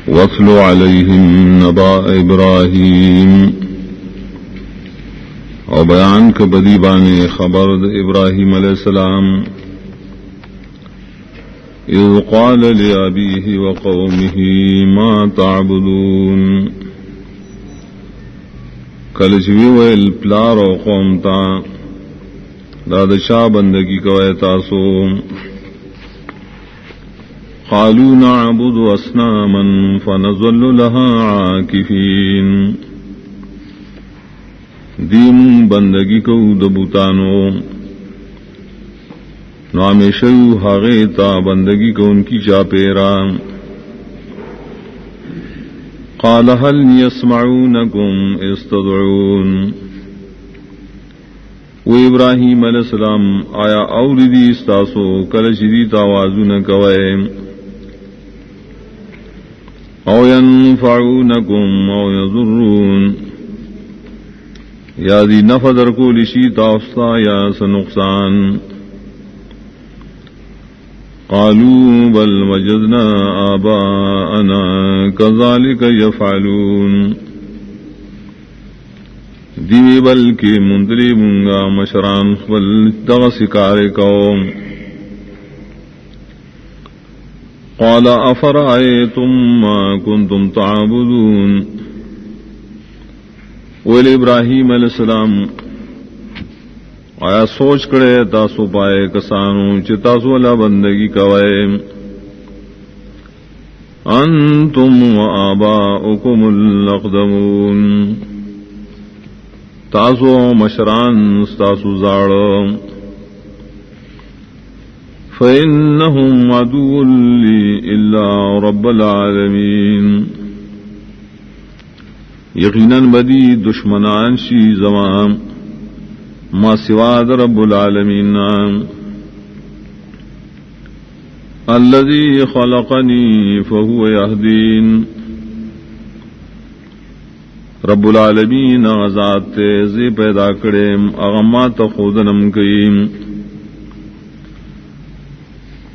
S2: وَاتْلُ عَلَيْهِمْ نَبَأَ إِبْرَاهِيمَ۔ اور بیان کے بانے خبر ابراہیم علیہ السلام۔ اذ قال لأبيه وقومه ما تعبدون؟ کلچوی ویل، پلار و قوم تا داد شاہ بندگی کوئے تاسو؟ قالوا نعبد أصناما فنظل لها عاكفين. دیم بندگی کو دبوتانو. نام شو ہاگے تا بندگی کو ان کی چا پیرا قال هل يسمعونكم استدعون۔ و ابراہیم علیہ السلام آیا اور دی استاسو، کل شدی تاوازو نہ کوئے۔ او ينفعونكم او يضرون یا دی نفدر کو لشی تاستا یا سنقصان۔ نقصان قالوا بل وجدنا آباءنا كذلك يفعلون. دیوی بل کی منتری منگا مشران بل دغ سکار قوم. قال افرائیتم ما کنتم تعبدون؟ ویل ابراہیم علیہ السلام آیا سوچ کرے تاسو پائے کسانو چاسو اللہ بندگی کوئے۔ انتم و آبا تاسو مشران تاسو زاڑ۔ فإنهم عدو لي إلا رب العالمين۔ یقیناً بدی دشمنان شی زمام ما سواد رب العالمین. الذي خلقني فهو يهدين رب العالمین آزاد تیزی پیدا کریم اغمات خودنم کئیم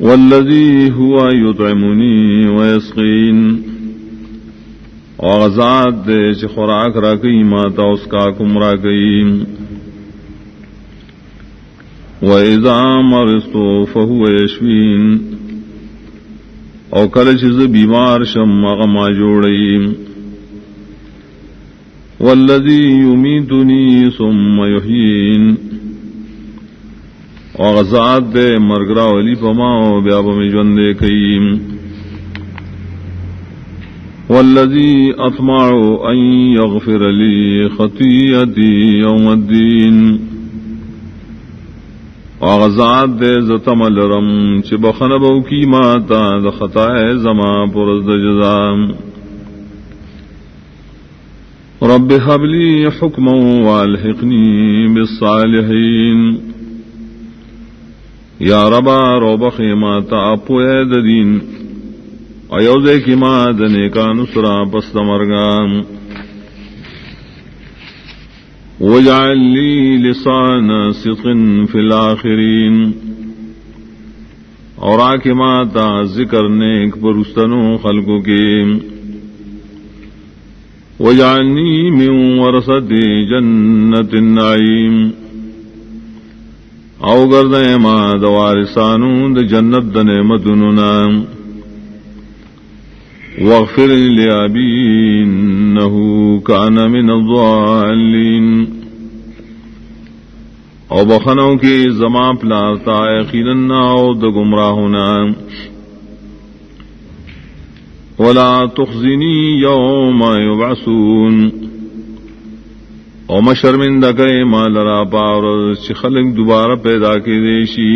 S2: والذي هو يطعمني ويسقين آزاد دے چ خوراک را گئی ماتا اس کا کمرا گئی ایزام مرستو فہو یشوین او کل چیز بیمار شم اغما جوڑی والذی یمیتنی ثم یحیین آزاد دے مرگرا ولی پما بیا بمی جوندے کئیم والذي أطمع أن يغفر لي خطيئتي يوم الدين. آغازات دے زتم لرم چ بخنبو کی ماتا د خطائے زما پرز د جزام رب هب لي حكما والحقني بالصالحين یا ربا رو بخی ماتا اپوے دین. ایوزے کی ماں دنے کا نسرا پست مرگام وجعل لي لسان صدق في الآخرين.
S1: اور آ کے ماتا ذکر نیک پرستنوں خلقوں کے. وجعلني من ورثة جنة النعيم. او گرد ما دوارسانو د جنت د نعمتنا واغفر لأبي إنه كان من الضالين. او بخنو کی زما پلارتا یقینا او د گمراہونا ولا تخزني يوم يبعثون او مشرمند کرے ما لرا پاور چی خلق دوبارہ پیدا کی دیشی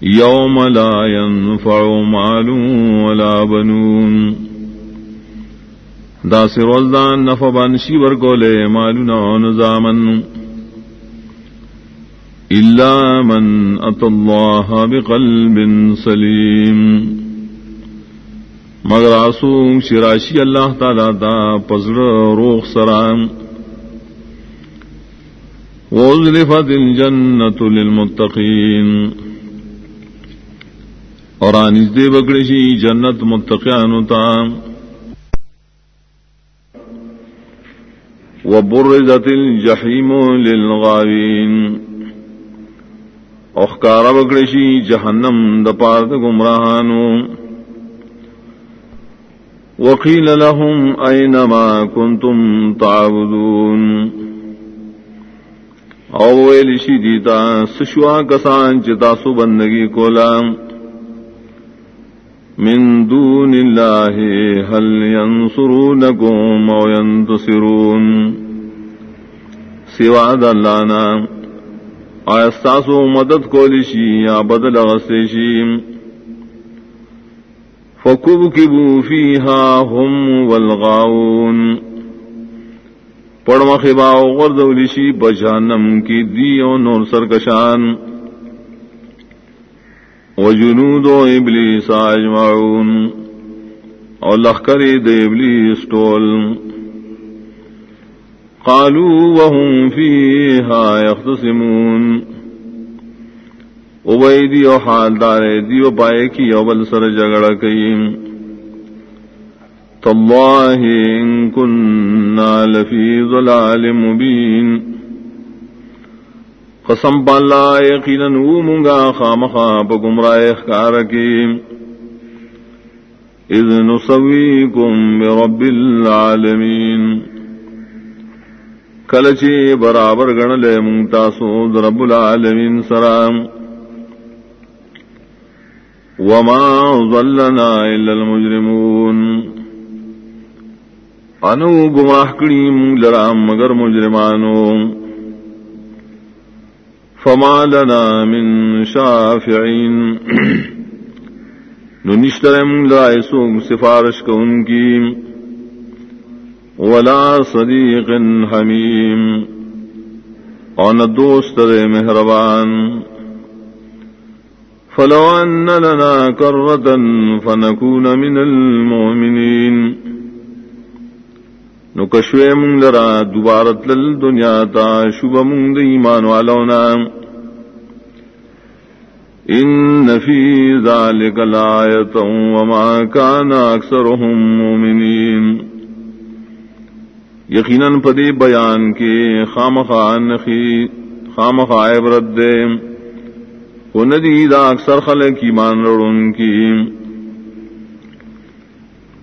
S1: یوم لا ينفع مال ولا بنون. دا سروزدان نفع بانشی ورکولے مالنا نظامن الا من اتى الله بقلب سليم. مگر آسو شراشی اللہ تعالی دا پزر روخ سرام وزلفت الجنت للمتقین اور آنیز دے بگڑشی جنت متقیانو تا. وبرزت الجحیم للغاوین اخکار بگڑشی جہنم دپارت گمراہانو. وقيل لهم أينما كنتم تعبدون. او ویل دیتا، سشوا کسان چې تاسو بندگی کولا. من دون الله هل ينصرونكم او ينتصرون؟ سوا د الله نه مدد کولی شي یا بدل غسې شي؟ فكبكبوا فيها هم والغاون پڑم خبا غردولیشی بجانم کی دی او نور سرکشان. وجنود ابلیس اجمعون. او لخکری د ابلیس ټول قالوا وهم فيها يختصمون ابئی دی او حال دارے دی او پائے کی او بل سر جگڑ کئی تاللہ ان کننا لفی ظلال مبین. قسم پا اللہ، یقینا منگا خامخا پا گمراہ اخکار کی. اذ نسویکم برب العالمین. کلچی برابر گنلے منتاسو رب العالمین سرام وما ظلنا إلا المجرمون. انو گمراہ کریم لرام مگر مجرمانو. فما لنا من شافعین۔ نو نشترم سفارش کو ان کی۔ ولا صدیق حمیم۔ اور نہ دوست رے مہربان۔ فلو أن لنا كرة فنكون من المؤمنین۔ المؤمنين نكشوه من لرا دوبارت للدنيا تا شب من ديمان والونا إن في ذلك الآية وما كان أكثرهم مؤمنين یقیناً پدی بیان کے خام خان خی خام خائب دے. وہ ندی دا اکثر خلق کی مان رڑن کی.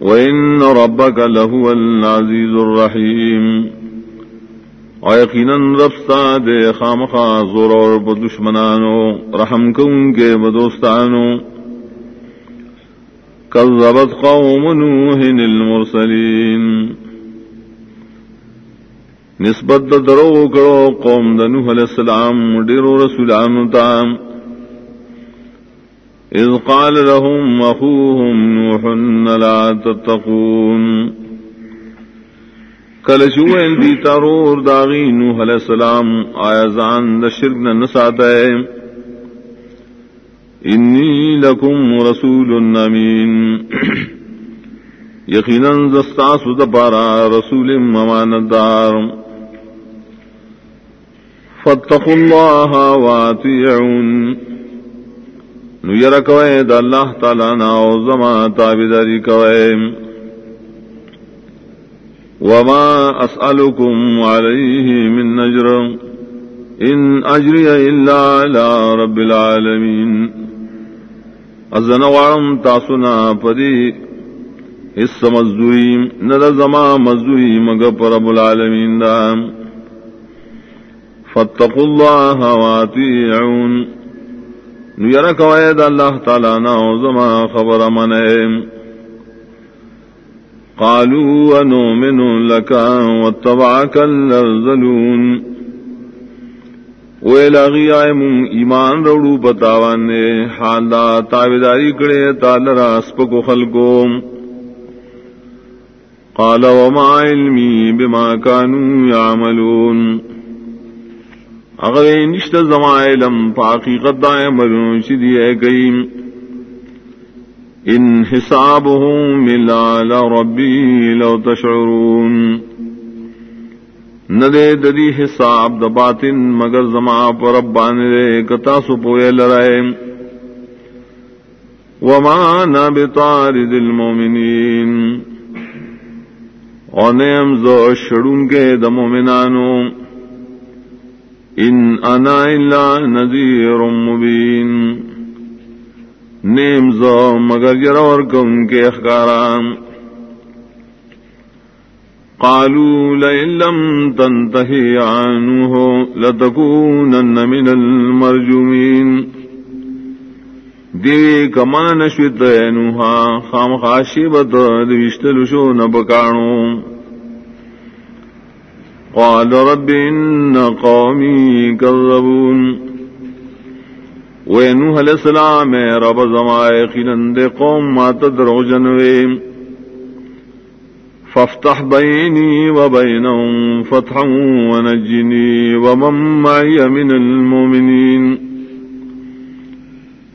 S1: وَإِنَّ رَبَّكَ لَهُوَ الْعَزِيزُ الرَّحِيمُ۔ اور یقیناً رفتا دے خامخا زور اور بدشمنانو، رحم کن کے بدوستانو۔ کذبت قوم نوح المرسلین نسبت درو کرو قوم دنوح علیہ السلام، ڈیرو رسولانو تام۔ إذ قال لهم أخوهم نوح لا تتقون. کل شوئل دی ترور داغی نوح علیہ السلام آیا زان دا شرک نسات ہے. انی لکم رسول امین. یقینا زستاس دپارا رسول مماندار. فاتقوا الله واتيعون نو یر کوئے، دا اللہ تعالی نا او زما تابداری کوئے. وما اسألكم عليه من نجر، ان اجری الا على رب العالمین. ازن وارم تاسنا پدی اس مزدوری ند زما مزدوری مگ پر رب العالمین دا. فاتقوا الله واتيعون نیر کوید اللہ تعالی نا زما خبر من قالوا ونؤمن لك واتبعك الذلون ویلاغی آئے من ایمان روڑو بتاوان نے۔ حال دا تابداری کڑے تال راس پکو خلقو قال وما علمی بما كانوا يعملون اگر نشت زما علم پاکی قدائے مرون شدی اے گئیم ان حسابهم ملا ربی لو تشعرون۔ ندے ددی حساب د باطن، مگر زما پر ربان دے، کتا سو پوئے لرائے۔ وما نا بطارد المومنین اور نیم زو شڑون کے د مومنانوں ان انا الا نذیر مبین۔ نیم زو مگر جرور کم کے اخکارام قالوا لئن لم تنتهي عنه لتكونن من المرجومين دیوی کمان شویت نوحا خام خاشی بط دوشتلو شو نبکانو۔ قال رب إن قومي كذبون وینوح علیہ السلام رب زمائے خلند قوم ما تدرو جنوے فافتح بینی وبینهم فتحا ونجنی ومن معی من المومنین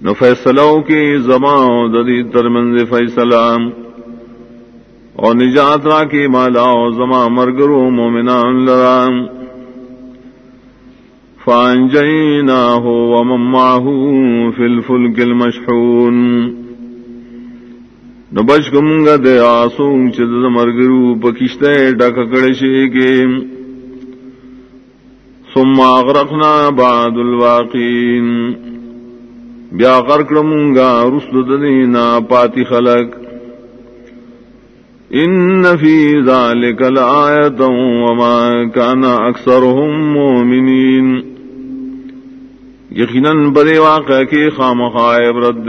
S1: نفیصلو کی زمان ددی ترمنز فیصلام اور نجات را کی مالا او زما مرگرو مومنان لرام فانجیناه ومن معه في الفلك المشحون۔ نو بچ کمگا دے آسون چد مرگرو پکشتے ڈک کڑشے کے ثم اغرقنا بعد الواقین۔ بیا غرقڑمونگا رسل دنینا پاتی خلق۔ ان فی ذلك لآیتا وما كان اکثرهم مومنین یقیناً بدے واقع کے خام خائب رد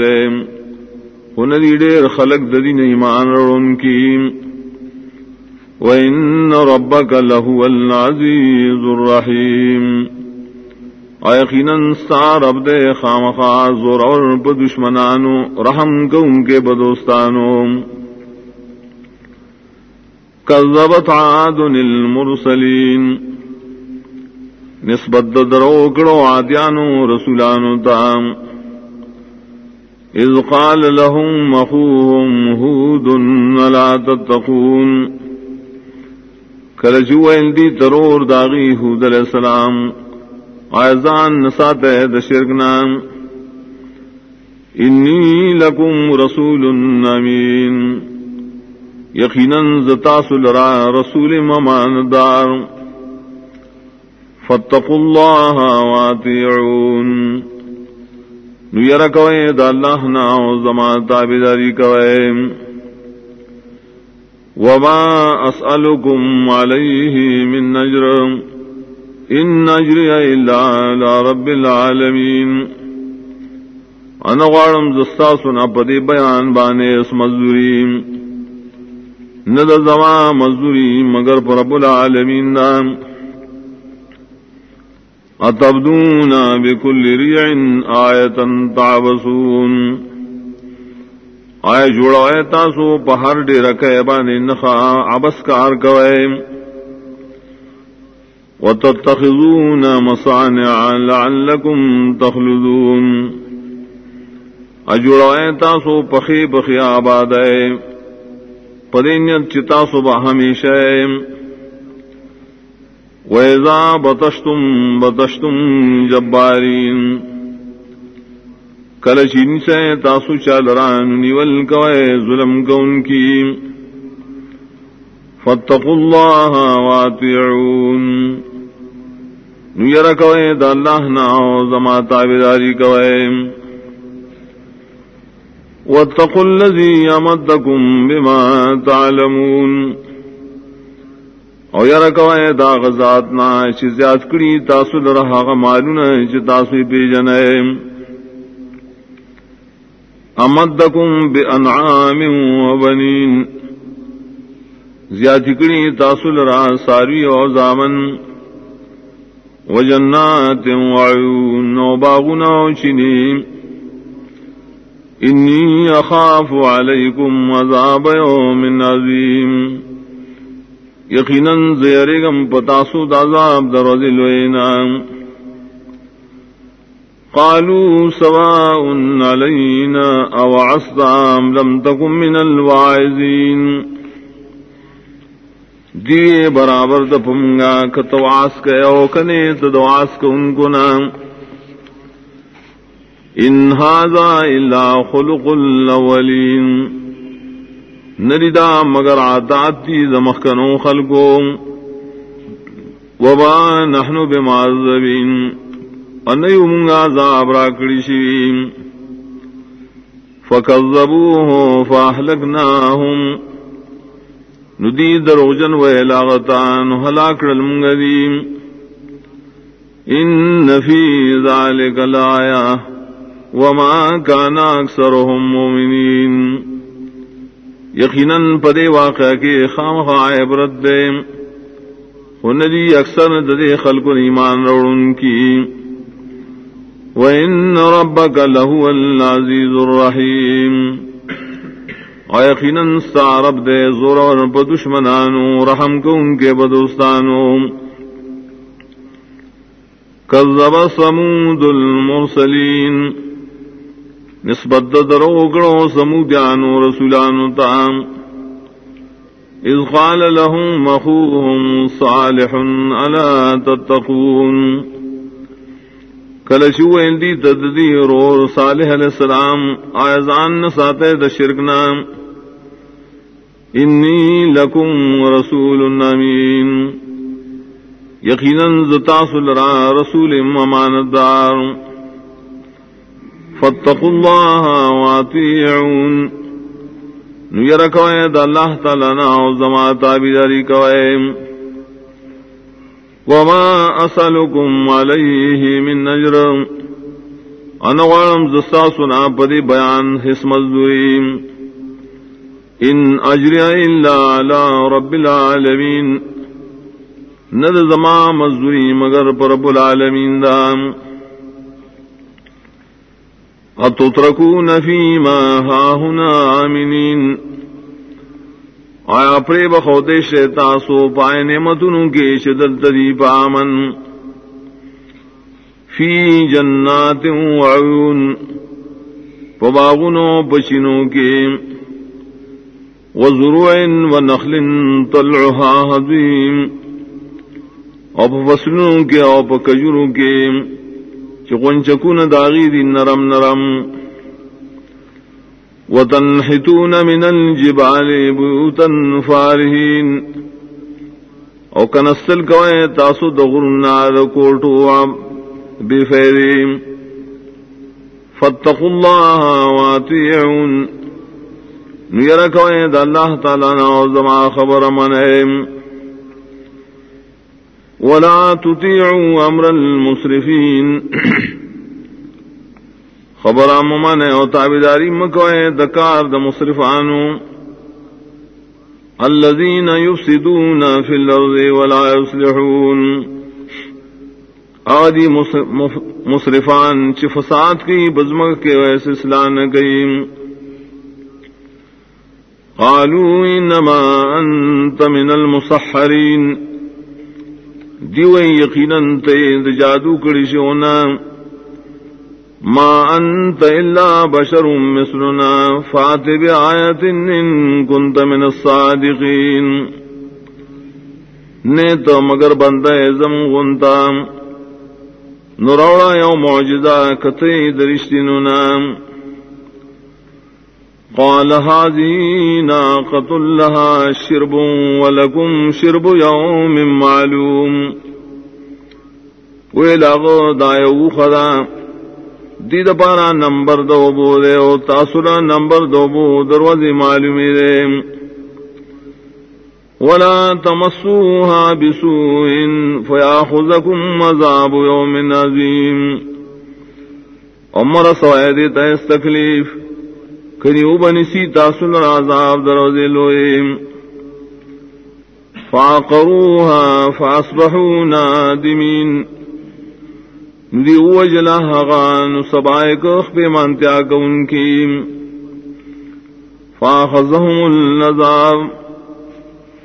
S1: ہنری ڈیر خلق ددین ایمان رڑن کی۔ وَإِنَّ رَبَّكَ لَهُوَ الْعَزِيزُ الرَّحِيمُ۔ یقیناً سار اب دے خام خواہ زور اور دشمنانو رحم کو ان کے بدوستانوں كذبت عاد المرسلين. نسبت درو کڑو عادیانو رسولانو تام اذ قال لهم مخوهم هود لا تتقون. کلجو اندی ترور داغی حود علیہ السلام آئزان نسات د شرکنام انی لکم رسول امین. یقیناً زتاس لرا رسول ممان دار فتق اللہ واتیعون نو یر کوئے، دا اللہ ناو زمان تابداری کوئے. وما اسألكم عليه من نجر. ان نجری الا على رب العالمین. انا غارم زستاسنا پدی بیان بانے اس مزدوریم. ند زما مزدوری مگر پر رب العالمین دام اتبدون بكل ريع آیتا تعبسون آئے جوڑا تاسو پہاڑ ڈے رکھے بانے نخا عبس کار کوئے وتتخذون مصانع لعلكم تخلدون. اجوڑا تاسو پخی پخی آباد پدینت چتا صبح ہمیشہ ویزا بتشتم بتشتم جبارین کل چین سے تاسو چالران نیول کوئے ظلم کون کی. فتقوا اللہ واتعون نیر کوئے دا اللہ ناو زما تابداری کوئے. واتقوا الذي امدكم بما تعلمون. او یرا کوئے، دا غزات نا چی زیاد کری، تاسو در حق معلوم چی تاسو پی جنائے امدکم بے انعام و بنین زیادی کڑی تاسل را ساروی او زامن. و جنات وعیون و باغنا و چنی انی اخاف علیکم عذاب یوم عظیم یقینا زیرگم پتاسو دعذاب دروزی لوینام قالوا سواء علينا أو عصام لم تكن من الواعزين. دی برابر د کتواس کے او کنے تدواس کو ان کو نام. ان هذا الا خلق الاولین۔ نریدا مگر عادات زمخنو خلقو۔ وبا نحن بمعذبین۔ انیو منگا زاب راکڑی شویم فکذبوہو فاہلکناہم۔ ندی دروجن و الاغتان حلاکڑ المنگدیم ان فی ذالک لایا وما کانا اکثرهم مومنین یقیناً پدے واقع کے خام خواہ عبرت دے. ندی جی اکثر ددے خلق ایمان روڑن کی. وَإِنَّ رَبَّكَ لَهُوَ الْعَزِيزُ الرَّحِيمُ. وَيَقِنًا سَعْرَبْ دے زور اور بدشمنانو، رحم کو ان کے بدوستانو. کذب سمود المرسلین. نسبت دروگڑو سمودیانو رسولانو تام اذ قال لهم مخوهم صالح الا تتقون. کلشو اندی تددی رور صالح علیہ السلام، آیزان ساتے د شرکنا انی لکم رسول امین. یقینا زتاصل را رسول مماندار فاتقوا الله واتیعون نو یرکوئے دا اللہ تعالی نا او زما تابیداری کوئے. وما أسألكم عليه من نجر أنا غرم زستاسنا بدي بيان حسم الزريم إن أجري إلا على رب العالمين ند زما مزدوری مگر پر رب العالمین دام. اتترکون فیما ہاہنا آمنین آیا پری بخوتے شیتا سو پائے نعمتنوں کے شدل تری پامن؟ فی جنات وعیون پباغنوں پچنوں کے، وزروع ونخل طلعها حضیم او فصلوں کے او پکجروں کے۔ چکن چکن داغی دی نرم نرم. وتنحتون من الجبال بيوتا فارهين او کنستل کوئے تاسو دغرنا دکوٹو بفیریم فاتقوا الله واتيعون نیر کوئے دا اللہ تعالی نوزما خبر منہم ولا تطيعوا امر المسرفين. خبر ممن او تابداری مکوئے دکار د مصرفانو الذين يفسدون في الارض ولا يصلحون. آدی مصرفان چ فساد کی بزمک کے ویسے اصلاح نہ گئی قالوا انما انت من المسحرين. دیو یقینا تے جادو کڑی شونا ما انت الا بشر مثلنا فات بآیت ان کنت من الصادقین۔ نے تو مگر بندہ ازم غنتا۔ نروڑا یو معجزہ، کتے درشتنو نام قال هذه ناقة لها شرب ولكم شرب يوم معلوم. ویلاغ دایو خدا. دید پارا نمبر دو بو دے او تاسرا نمبر دو بو دروازی معلومی دے. ولا تمسوها بسوء فياخذكم عذاب يوم عظيم عمر سوائد تیس تکلیف. کریو بنسی تاسل عذاب دروزے لوئے۔ فاقروها فاصبحوا نادمین۔ دی وجلا غان سبائے کخ پہ مانتیا کون کی۔ فاخذهم النذاب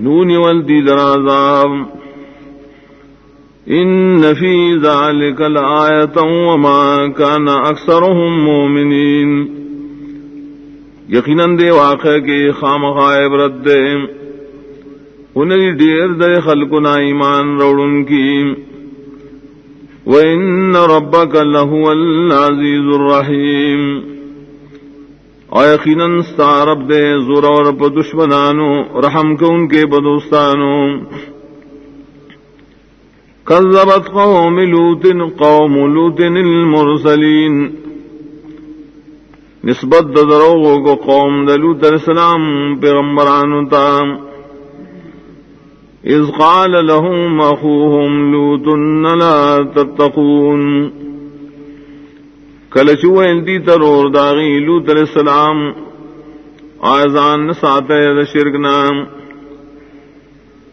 S1: نون والدی درازاب ان فی ذلك لآیتا وما كان اکثرهم مومنین۔ یقیناً دے واقع کے خام خائب رد دے انہیں ڈیر دے خلق نا ایمان روڑن کی۔ وَإِنَّ رَبَّكَ لَهُوَ الْعَزِيزُ الرَّحِيمُ۔ اور یقیناً ستارب دے زور اور پا دشمنانو، رحم کو ان کے بدوستانو کذبت قوم لوت قوم لوت المرسلین۔ نسبت دروغ کو قوم دلو السلام پیغمبران تا اذ قال لهم اخوهم لوت لا تتقون. کلچو انتی ترور داغی لوت علیہ السلام آزان ساتھ شرک نام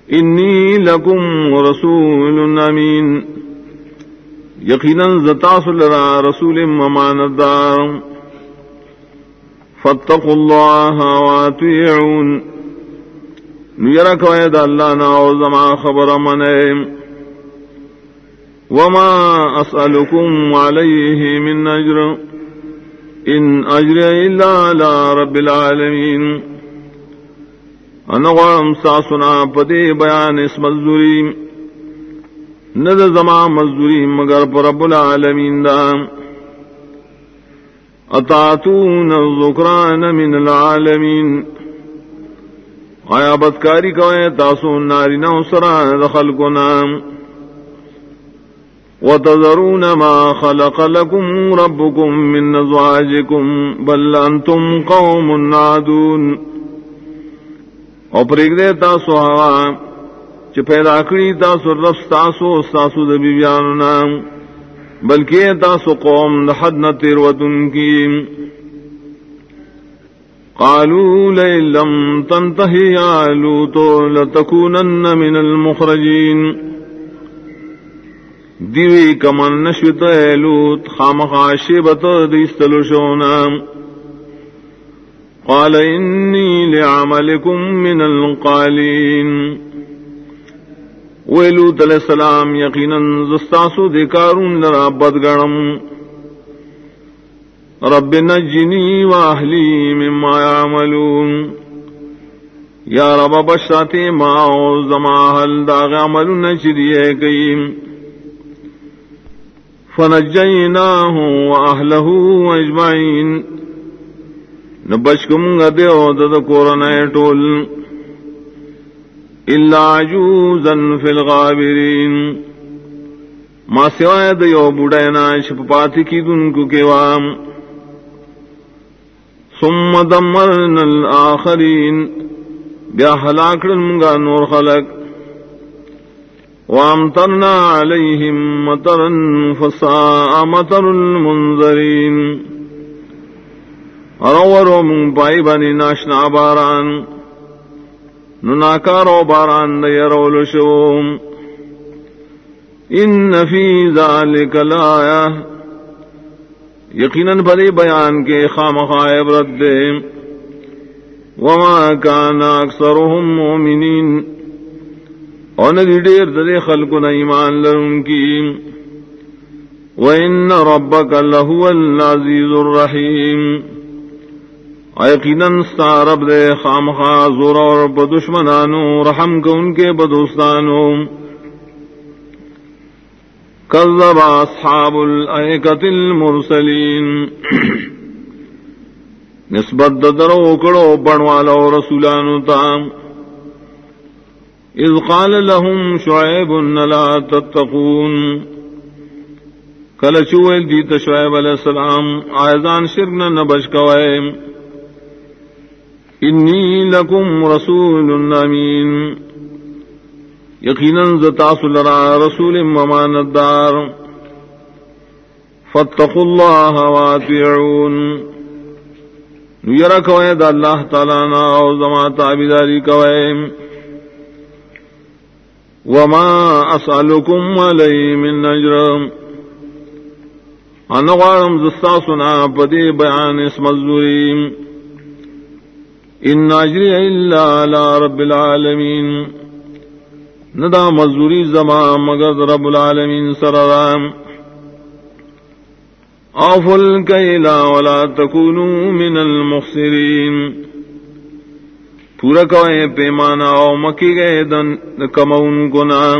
S1: انی لکم رسول امین. یقینا زتاس لرا رسول مماندار فاتقوا الله واتيعون نيرك ويد الله نعوذ نعوزما خبر من وما أسألكم عليه من أجر. إن أجري إلا على رب العالمين. أنا غرم ساسنا پدے بیان اس مزدوری ند زما مزدوری مگر پر رب العالمین دام اتاتون الذکران من العالمین آیا بدکاری کوئے؟ تاسو ناری نو سرا دخل کو نام وتذرون ما خلق لكم ربكم من ازواجكم بل انتم قوم عادون. او پریگ دے تاسو ہوا چ پیدا کری تاسو رب تاسو تاسو د بیبیانو نام بلکہ تاسو قوم حد نہ تیروتن کی قالوا لئن لم تنتهي يا لوط لتكونن من المخرجين دیوی کمن نشوت لوط خامخا شیبت دیستلو شونا. قال انی لعملكم من القالین. ویلوت علیہ السلام یقیناً زستاسو دیکارون لرا بدگڑم رب نجنی واہلی مما یعملون. یا رب بشاتی ما او زماحل داغ عمل نچریے کئیم فنجیناہ واہلہو اجمعین. نبشکم گدے او دد کورنے ٹول. عجوزا فی الغابرین ما سوائے دیو بڑینا شپ پاتی کی دن کو کیوام ثم دمرنا الآخرین بیا حلاکڑن منگا نور خلق وامترنا علیہم مطرا فساء مطر المنظرین ارورو من پائی بنی ناشنا باران نناکارو باران دیرول شوم ان فی ذالک لایا یقیناً بھلی بیان کے خام خائب رد وما کان اکثرهم مومنین. اور ندی دیر دے خلق نہ ایمان لرن کی. وَإِنَّ رَبَّكَ لَهُوَ الْعَزِيزُ الرَّحِيمُ. یقیناً سارب دے خام خاص زور اور بدشمنانو رحم کو ان کے بدوستانو. كذب أصحاب الأيكة المرسلين نسبت درو کڑو بنوالا رسولان تام اذ قال لهم شعيب لا تتقون. کل چوئل دیت شعیب علیہ السلام آیزان شرک نہ بچ کوئے. انی لکم رسول امین. یقیناً زتاس لرا رسول ممانت دار فتقوا اللہ واتعون. یرا کوئے دا اللہ تعالیٰ نا او زما تابداری کوئے. وما اسألكم علی من نجرم انوارم زستا سنا پدی بیان اس مزدوری ان اجری الا علی رب العالمین ندا مزدوری زما مگر رب العالمین سررام اوف الکیلا ولا تکونوا من المخسرین پورا کوئے پیمانا او مکی گئے دن کمون گناہ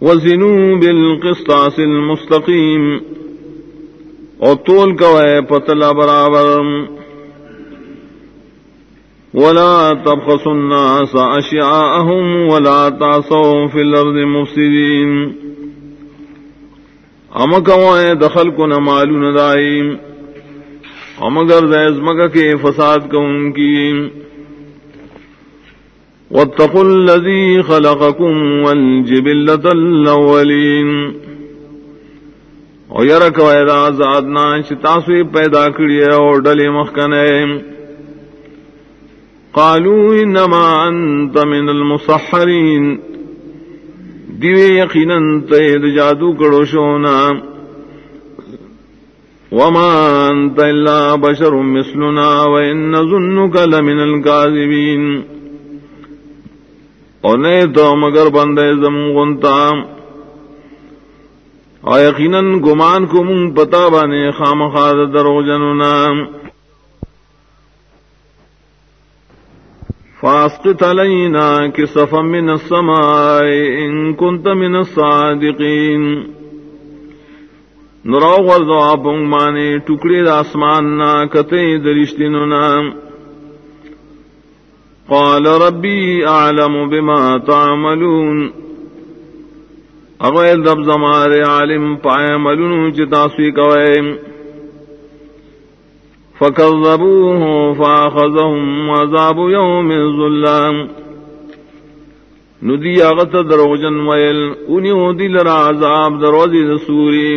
S1: وزنوا بالقسطاس المستقيم او طول کوئے پتلا برابر ولا تبخسوا الناس اشياءهم ولا تعصوا في الارض مفسدين. اما کوئے دخل کو نہ دائم امگر زیز مگا کے فساد کو ان کی۔ واتقوا الذي خلقكم والجبلة الأولين ويرك وإذا زادنا شتاسوي پیدا کریے اور ڈلی مخکنے قالوا انما انت من المصحرين دیوے یقینا تید جادو کڑو شونا. وما انت الا بشر مثلنا وان ظنك لمن الكاذبين. اور نہیں تو مگر بندے زم گنتا اور یقیناً گمان کو منگ پتا بانے خام خاد درو جنونا. فاسقط علینا کسفا من السماء ان کنت من الصادقین نراو غرزو آپنگ مانے ٹکڑی دا آسمان نا کتے درشتنونا قال ربي أعلم بما تعملون. اغویل دب زمار عالم پائے ملون چتاسوی کوئے. فكذبوه فاخذهم عذاب يوم الظلام. ندی اغت دروجن ویل انیو دل را عذاب دروزی دسوری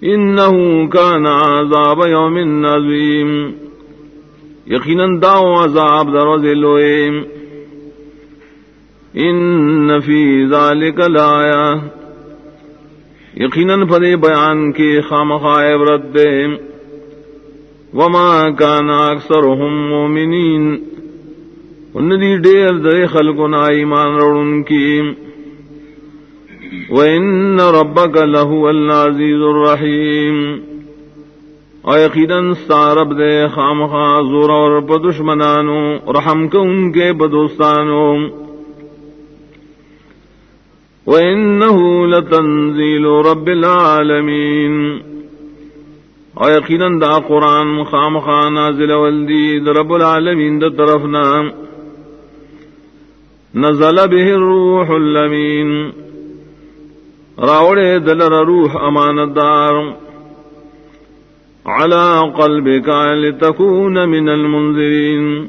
S1: انہو کان عذاب یوم نظیم. یقیناً داؤ عذاب دروز لوئے ان فی ذالک لایا یقیناً فدے بیان کے خام خائب رد وما کان اکثرهم مومنین ان دی ڈیر در خلقنا ایمان روڑن کی. وَإِنَّ رَبَّكَ لَهُوَ الْعَزِيزُ الرَّحِيمُ. اور یقیناً سارب دے خام خاں زور اور بدشمنانو، رحم کو ان کے بدوستانوں وَإِنَّهُ لَتَنزِيلُ رَبِّ الْعَالَمِينَ. اور یقیناً دا قرآن خام خاں نازل والدی دا رب العالمین دا طرفنا. نزل به الروح اللمین راوڑے دلر روح امانت دار على قلبك لتكون من المنذرين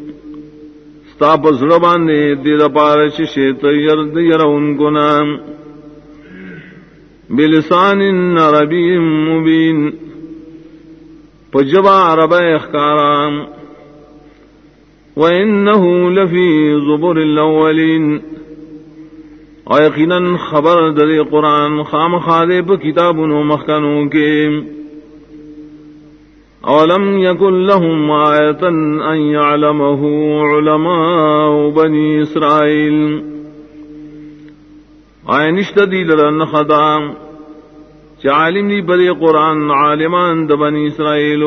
S1: ستاپ زڑبان نے دید پارش شیط یرد یرون گنام. بلسان عربی مبین. پجبا عرب اخکارام وإنه لفي زبر الأولين ويقينا خبر در قرآن خام خالب كتاب مخكنو كيم اولم يكن لهم آية أن يعلمه علماء بني إسرائيل آئین اشتدی لرن عالم دی بری قرآن، عالمان د بنی اسرائیل.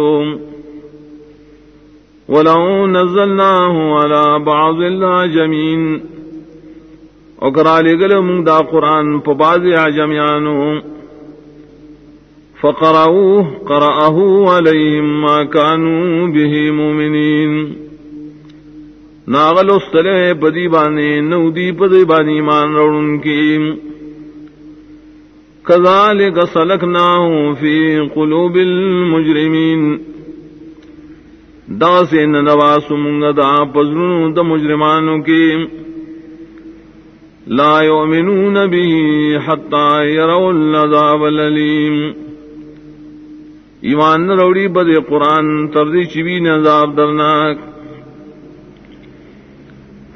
S1: ولو نزلناه على بعض اللاجمين او کرا لے دا قرآن پا باز عجمیانو فقرأوه قرأه عليهم ما كانوا به مؤمنين ناغل استلے پدی بانے، نو دی پدی بانی مان روڑن کی کذالک سلکناہو فی قلوب المجرمین دا سے نواس منگا دا پزرون دا مجرمانوں کی لا يؤمنون به حتى يروا العذاب الأليم ایمان روڑی بد قرآن تردی چبی نظاب درناک.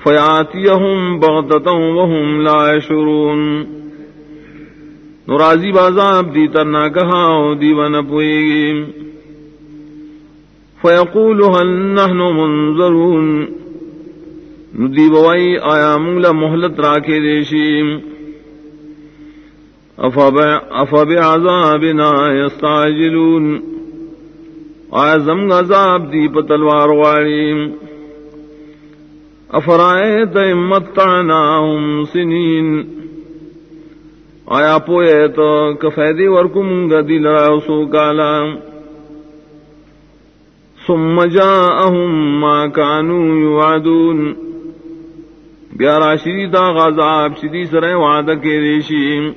S1: فیاتیہم بغتتا وهم لا شرون نرازی بازاب دی ترنا کہا دیوان پوئے گی۔ فیقول هل نحن منظرون۔ ندی بوائی آیا منگلہ محلت راکے دیشیم۔ افب افبعذابنا یستعجلون۔ آیا زمگ عذاب دی پتلوار واریم افرائیت امتعناہم سنین۔ آیا پوئے تو کفیدی ورکم گدی لراؤ سو کالا۔ ثم جاءهم ما كانوا يوعدون بیارا شری دا غذاب شری سر وعد کے ریشی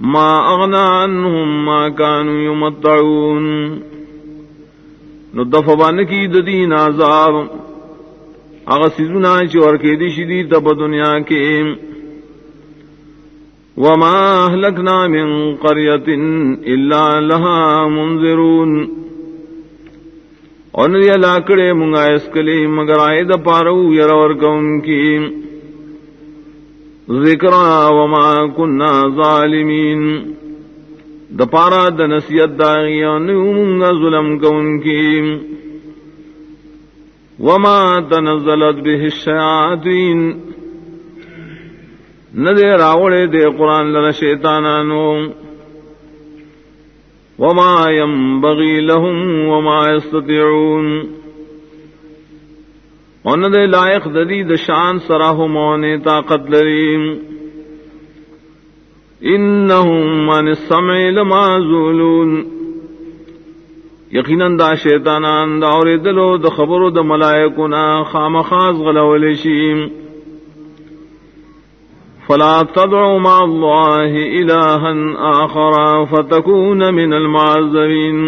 S1: ما اغنا عنہم ما کانو یمتعون۔ نو دفبان کی ددین عذاب۔ اغا سیزونا چور کے دی شدی تب دنیا کے۔ وما اہلکنا من قریت الا لها منذرون. اور ندی لاکڑے منگا اسکلی مگر آئے دا پارو یرور کون کی ذکر وما کننا ظالمین دا پارا دا نسیت داغیا منگا ظلم کون کی. وما تنزلت به الشیاطین. ندے راوڑے دے قرآن لنا شیطانانو. وما ينبغي لهم وما يستطيعون. ان دے لائق ددی دشان سراہ مونے طاقت لریم. انہم من السمع لمازولون یقیناً دا شیطانان دا اور دلو دا خبرو دا ملائکونا خامخاز غلولشیم. فلا تدعوا مع الله إلها آخر فتكون من المعذبين.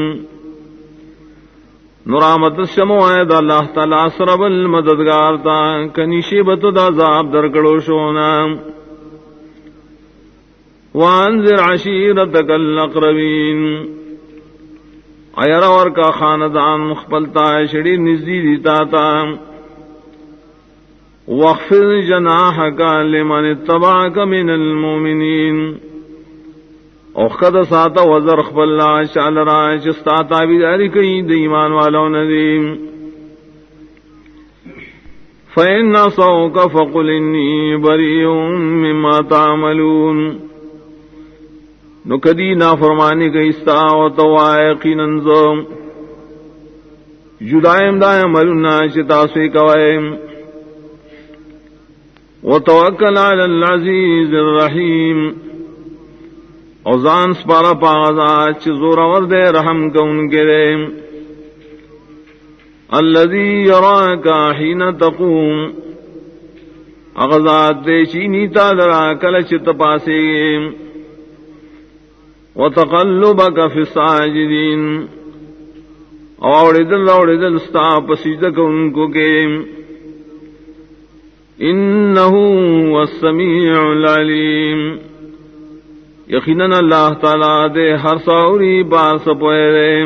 S1: نرامت الشمو عید اللہ تعالی سرب المددگار تا کنیشی بت دا عذاب درکڑو شونا. وانذر عشیرتک الاقربین. ایرا اور کا خاندان مخبلتا شڑی نزدی دیتا تا, تا. واخفض جناحك لمن اتبعك من المؤمنين. اوخد ساتا وزر خبل لا شعل را چستا تابداری کئی دی ایمان والو ندیم فإن صوك فقل إني بريء مما تعملون. نو کدی نا فرمانی گئی ستا و توائقی ننزم جدائم دائم ملنا چتا کوائم وتوکل علی العزیز الرحیم. اوزان سپارا پاغذا چ زور اور دے رحم کون کے دے الذي يراك حين تقوم. اغزاد دے چینی تا درا کل چت پاسے وتقلبك في الساجدين اور دل اور دل ستا پسیدہ کون کو کے انه هو السميع العليم یقینا اللہ تعالی دے ہر سوری باس پوئے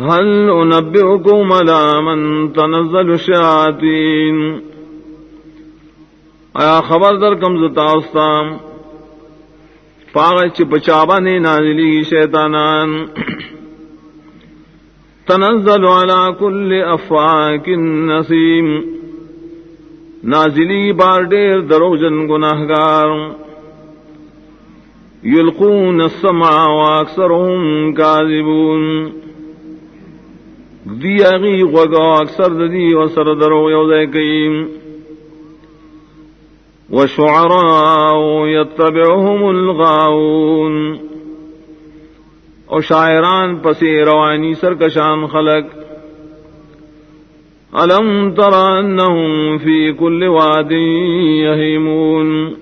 S1: هل انبئكم على من تنزل الشياطين آیا خبر در کم زتا استام۔ پاغچ بچابا نے نازلی شیطانان۔ تنزل على كل افاك نسیم۔ نازلی بار ڈیر درو جن گناہ گار یلقون السمع واکثرهم کاذبون دی اغی غگا اکثر دی و سر درو یوزے کئیم. وشعراء يتبعهم الغاوون او شاعران پسی روانی سرکشان خلق. الم تر انهم في كل واد يهيمون؟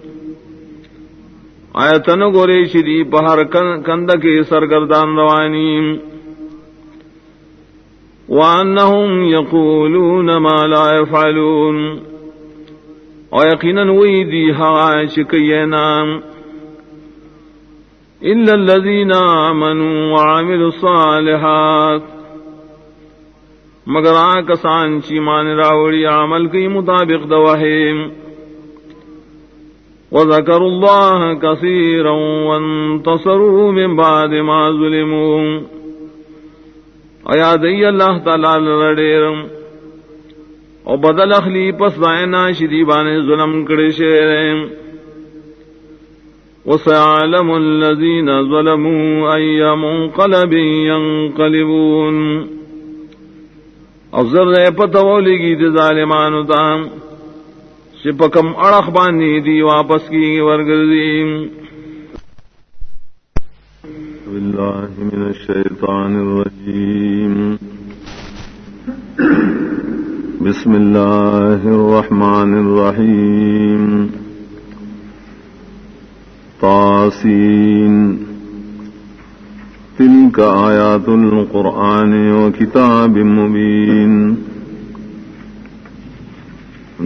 S1: آیتن گورے شری پہر کند کے سرگردان روانی۔ وانهم يقولون ما لا يفعلون۔ او یقینا وی دی ہا شکینا الا الذين امنوا وعملوا الصالحات۔ مگر آ کسان چی مان راوڑی عمل کی مطابق دوہیم. وذكروا الله كثيرا وانتصروا من بعد ما ظلموا. ایا دی اللہ تعالی لڑیرم او بدل اخلی پس دائنا شدی بانے ظلم کڑے شیریں وسيعلم الذين ظلموا أي منقلب ينقلبون افضل رہے پتولی کی دی ظالمانو تام شپکم اڑخ باندی دی واپس کی ورگردیم
S2: بالله من الشيطان الرجيم بسم الله الرحمن الرحيم طاسين تلك آيات القرآن وكتاب مبين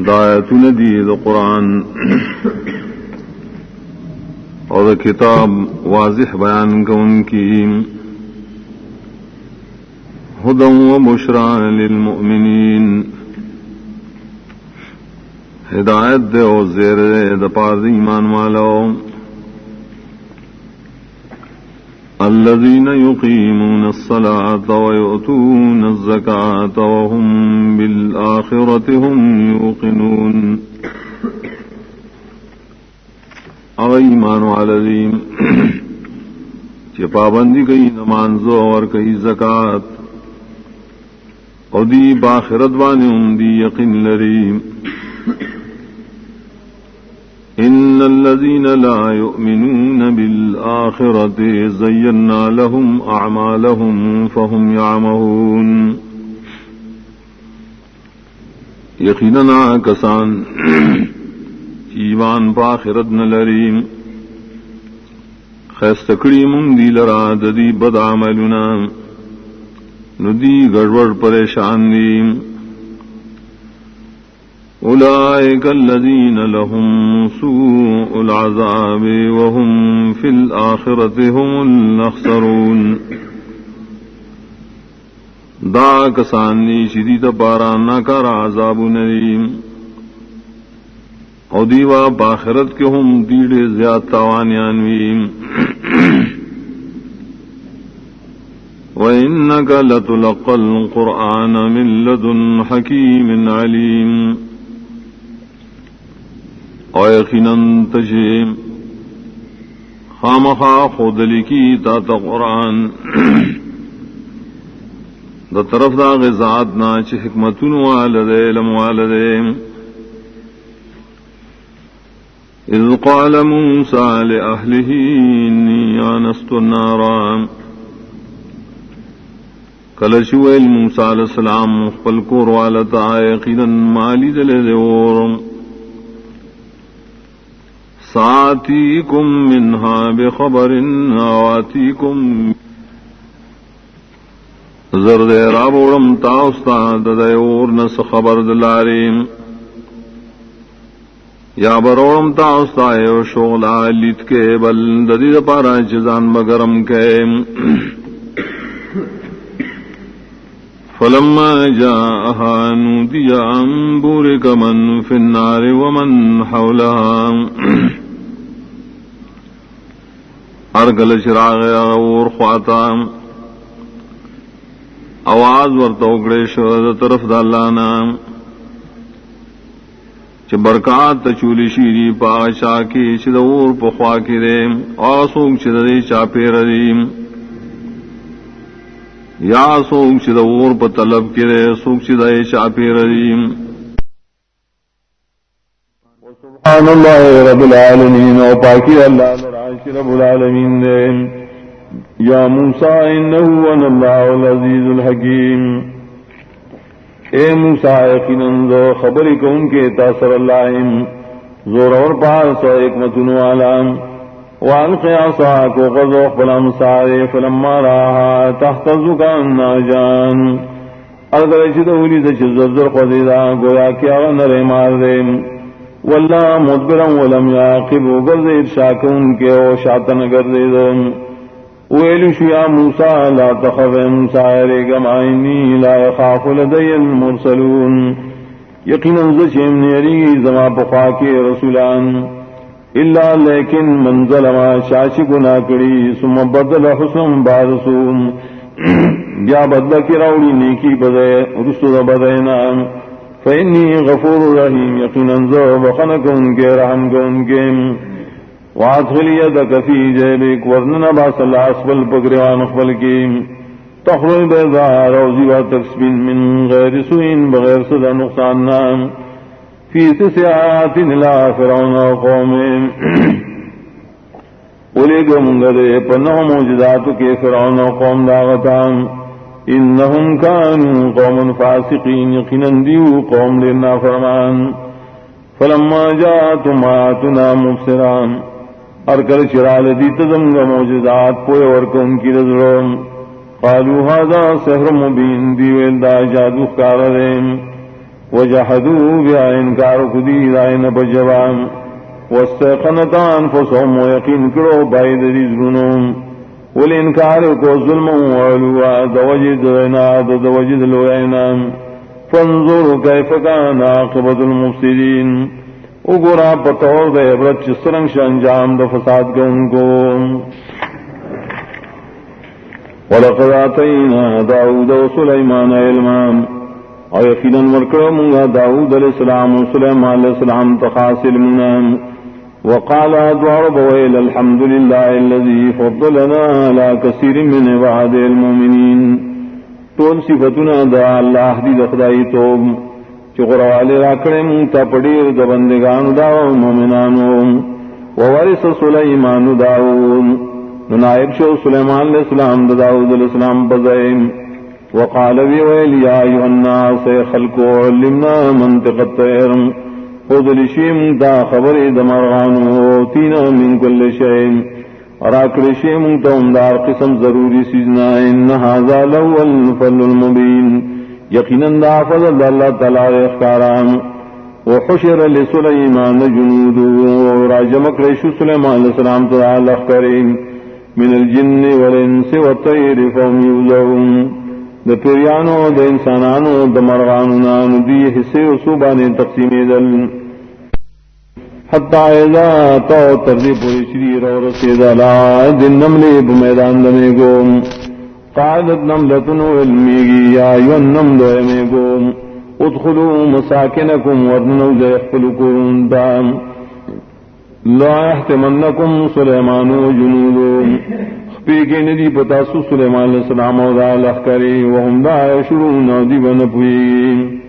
S2: دایت ندی قرآن۔ اور کتاب واضح بیان کا ان کی۔ ہدم و بشران للمؤمنین۔ ہدایت دے او زیر دے ایمان والو۔ الذين يقيمون الصلاة ويؤتون الزكاة وهم بالآخرة هم يوقنون. او ایمان والذین، چی پابندی کئی نمانزو اور کئی زکاة او دی باخرت بانی ام دی یقین لریم. إن الذين لا يؤمنون بالآخرة زينا لهم أعمالهم فهم يعمهون. يقيننا كسان ایمان پاخرت نلریم خیستکڑی من دی لرا ددی بد عملنا. ندی گڑبڑ پریشان دیم. أولئك الذين لهم سوء العذاب وهم في الآخرة هم الأخسرون. دا کسانی شدید پارا ناکار عذاب نریم او دیوا باخرت کے ہم دیڑے زیاد تاوانیانویم وَإِنَّكَ لَتُلَقَّ الْقُرْآنَ مِن لَدُنْ حَكِيمٍ عَلِيمٍ. او یقیناً تجیم خامخا خودلی کی تا تا قرآن۔ دا طرف دا غزاد نا چی حکمتون والدے علم والدے اذ قال موسى لأهله إني آنست النار۔ کلشو موسى علیہ السلام خپل کور والتا یقینا مالی دلے دے ورم ساتھی کم منہا بے خبر آتی کم زرد رابوڑم تاستا ددے اور نس خبر دلاریم. یا بروڑم تاستا او شولا لیت کے بل ددی پارا چزان بگرم کے. فلما جاءها نودي أن بورك من في النار ومن حولها. ارگل چراغ اور خواتا آواز ورت اگڑے شد طرف دالانا چ برکات چولی شیری پا چا کی چد اور پخوا کی رے آسوک چدری چاپے ردیم یا سوک چد اور پ طلب کرے سوک چدے چاپے ردیم سبحان اللہ رب العالمین. و پاکی اللہ لرعاش رب العالمین دے. یا موسیٰ انہو ان اللہ العزیز الحکیم. اے موسیٰ، یقیناً دو خبری کو کے تاثر اللہ زور اور پاس و حکمت علام والق عصاك وغزو فلم سارے فلما راها تحت زکان ناجان اگر چھ دولی دچ زرزر قدیدا گویا کیا نر مار دے. واللہ مدبرا ولم یاقب گرزید شاکون کے او شاتن گرزید ویلو شیا موسیٰ، لا تخف موسیٰ ریگم آئینی، لا يخاف لدی المرسلون۔ یقینا زچیم نیری زما بخوا کے رسولان۔ اللہ لیکن منزل ما شاشی گنا کری سم بدل حسن بارسوم بیا بدل کی راوڑی نیکی بدے رسو بدے نام۔ فینی غفور رحیم یقینا زو بخنک ان کے رحم کو وادخل یدک فی جیبک ورنن باس اللہ اسفل پگریوان اخبل کی تخرج بیضا روزی و تکسبین من غیر سوین بغیر صدا نقصان نام. فی تسعات لا فرعون قوم اولی گو منگدے پنہ موجدات کے فرعون قوم داغتان. انہم کانوا قوم فاسقین یقیناً دیو قوم لنا فرمان. فلما جاءتم آتنا مبصران ارکر چرال دی تزمگ موجدات پوئے ورکن کی رضرم قالوا هذا سحر مبین دیویل دا جادو کاررم وجحدوا بها انكار كدي دائن بجوان. واستيقنتان فصهم ويقين كرو بايد رزقنهم والانكار کو ظلم وعلوا دوجد عناد دوجد لوعنا فانظر كيف كان عاقبة المفسدين اگرا پتور دے عبرت چسرنگ انجام د فساد کے ان کو. ولقد آتينا داود وسليمان علما. اور یقیناً ورکڑ منگا داود علیہ السلام و سلیمان علیہ السلام تخاصل منام. وقال ادوار بویل الحمد للہ الذي فضلنا على كثير من عباد المؤمنين. طول صفتنا دا اللہ دی دخدائی توب چقر والے راکڑے منتا پڑیر دا بندگان دا مومنانو. وورث سلیمان داود نائب شو سلیمان علیہ السلام دا داود علیہ السلام بزائم. وقال ويل يا أيها الناس خلقوا علمنا منطق الطير خذ لشيم دا خبر دمرغان وتينا من كل شيء راكل شيم توم دار قسم ضروري سيزنا إن هذا لو الفل المبين يقينا دا فضل الله تعالى اخكاران وحشر لسليمان جنود وراجمك ليش سليمان عليه السلام تعالى اخكارين من الجن والإنس والطير فهم يوزعون د پیریانو د انسانانو د مرغانو، نانو، دی حصے او صوبانے تقسیم دل. حتا تو تردی پوری شری رو رسید لا دن نملے بمیدان دنے گو قالت نملتن علمیگی یا ایون نملو امی گو ادخلوا مساکنکم ورنو زیخفلکم دام لا احتمنکم سلیمانو جنودو پی کے ندی پتا سو سلیمان علیہ السلام او دا لخکری وهم دا شرون دی بنپوی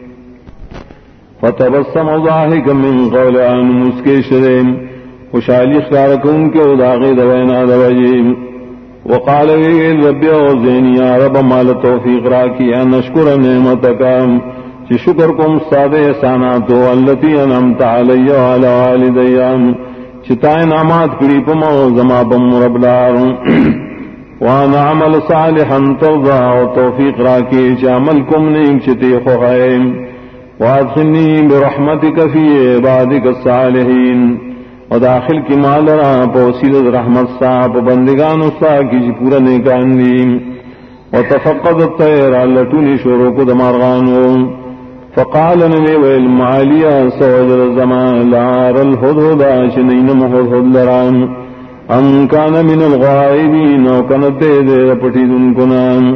S2: فتبسم ضاحک من قول آن مسکے شریم خوشحالی اختارکون کے اداغی دوینا دوجیم وقال ویل ربی اوزینی یا رب مال توفیق را راکی ان اشکر نعمتکا چی شکر کم سادے احساناتو اللتی انمت علی وعلا والدیان چتا انعامات کری پما زما بم ربلار وانا عمل صالحا ترضى وتوفيق راكي عمل كم نيك چتي خغيم وادخلني برحمتك في عبادك الصالحين. وداخل کی مال را پوسیل رحمت صاحب، بندگان سا کی پورا نیکان دی وتفقد الطير لٹونی شروع کو دمارغانو. فقال نبي والمعالية سود الزمان لار الهدهد شنين مهدهد لران. أم كان من الغائبين وكانت دي پٹیدن کنان.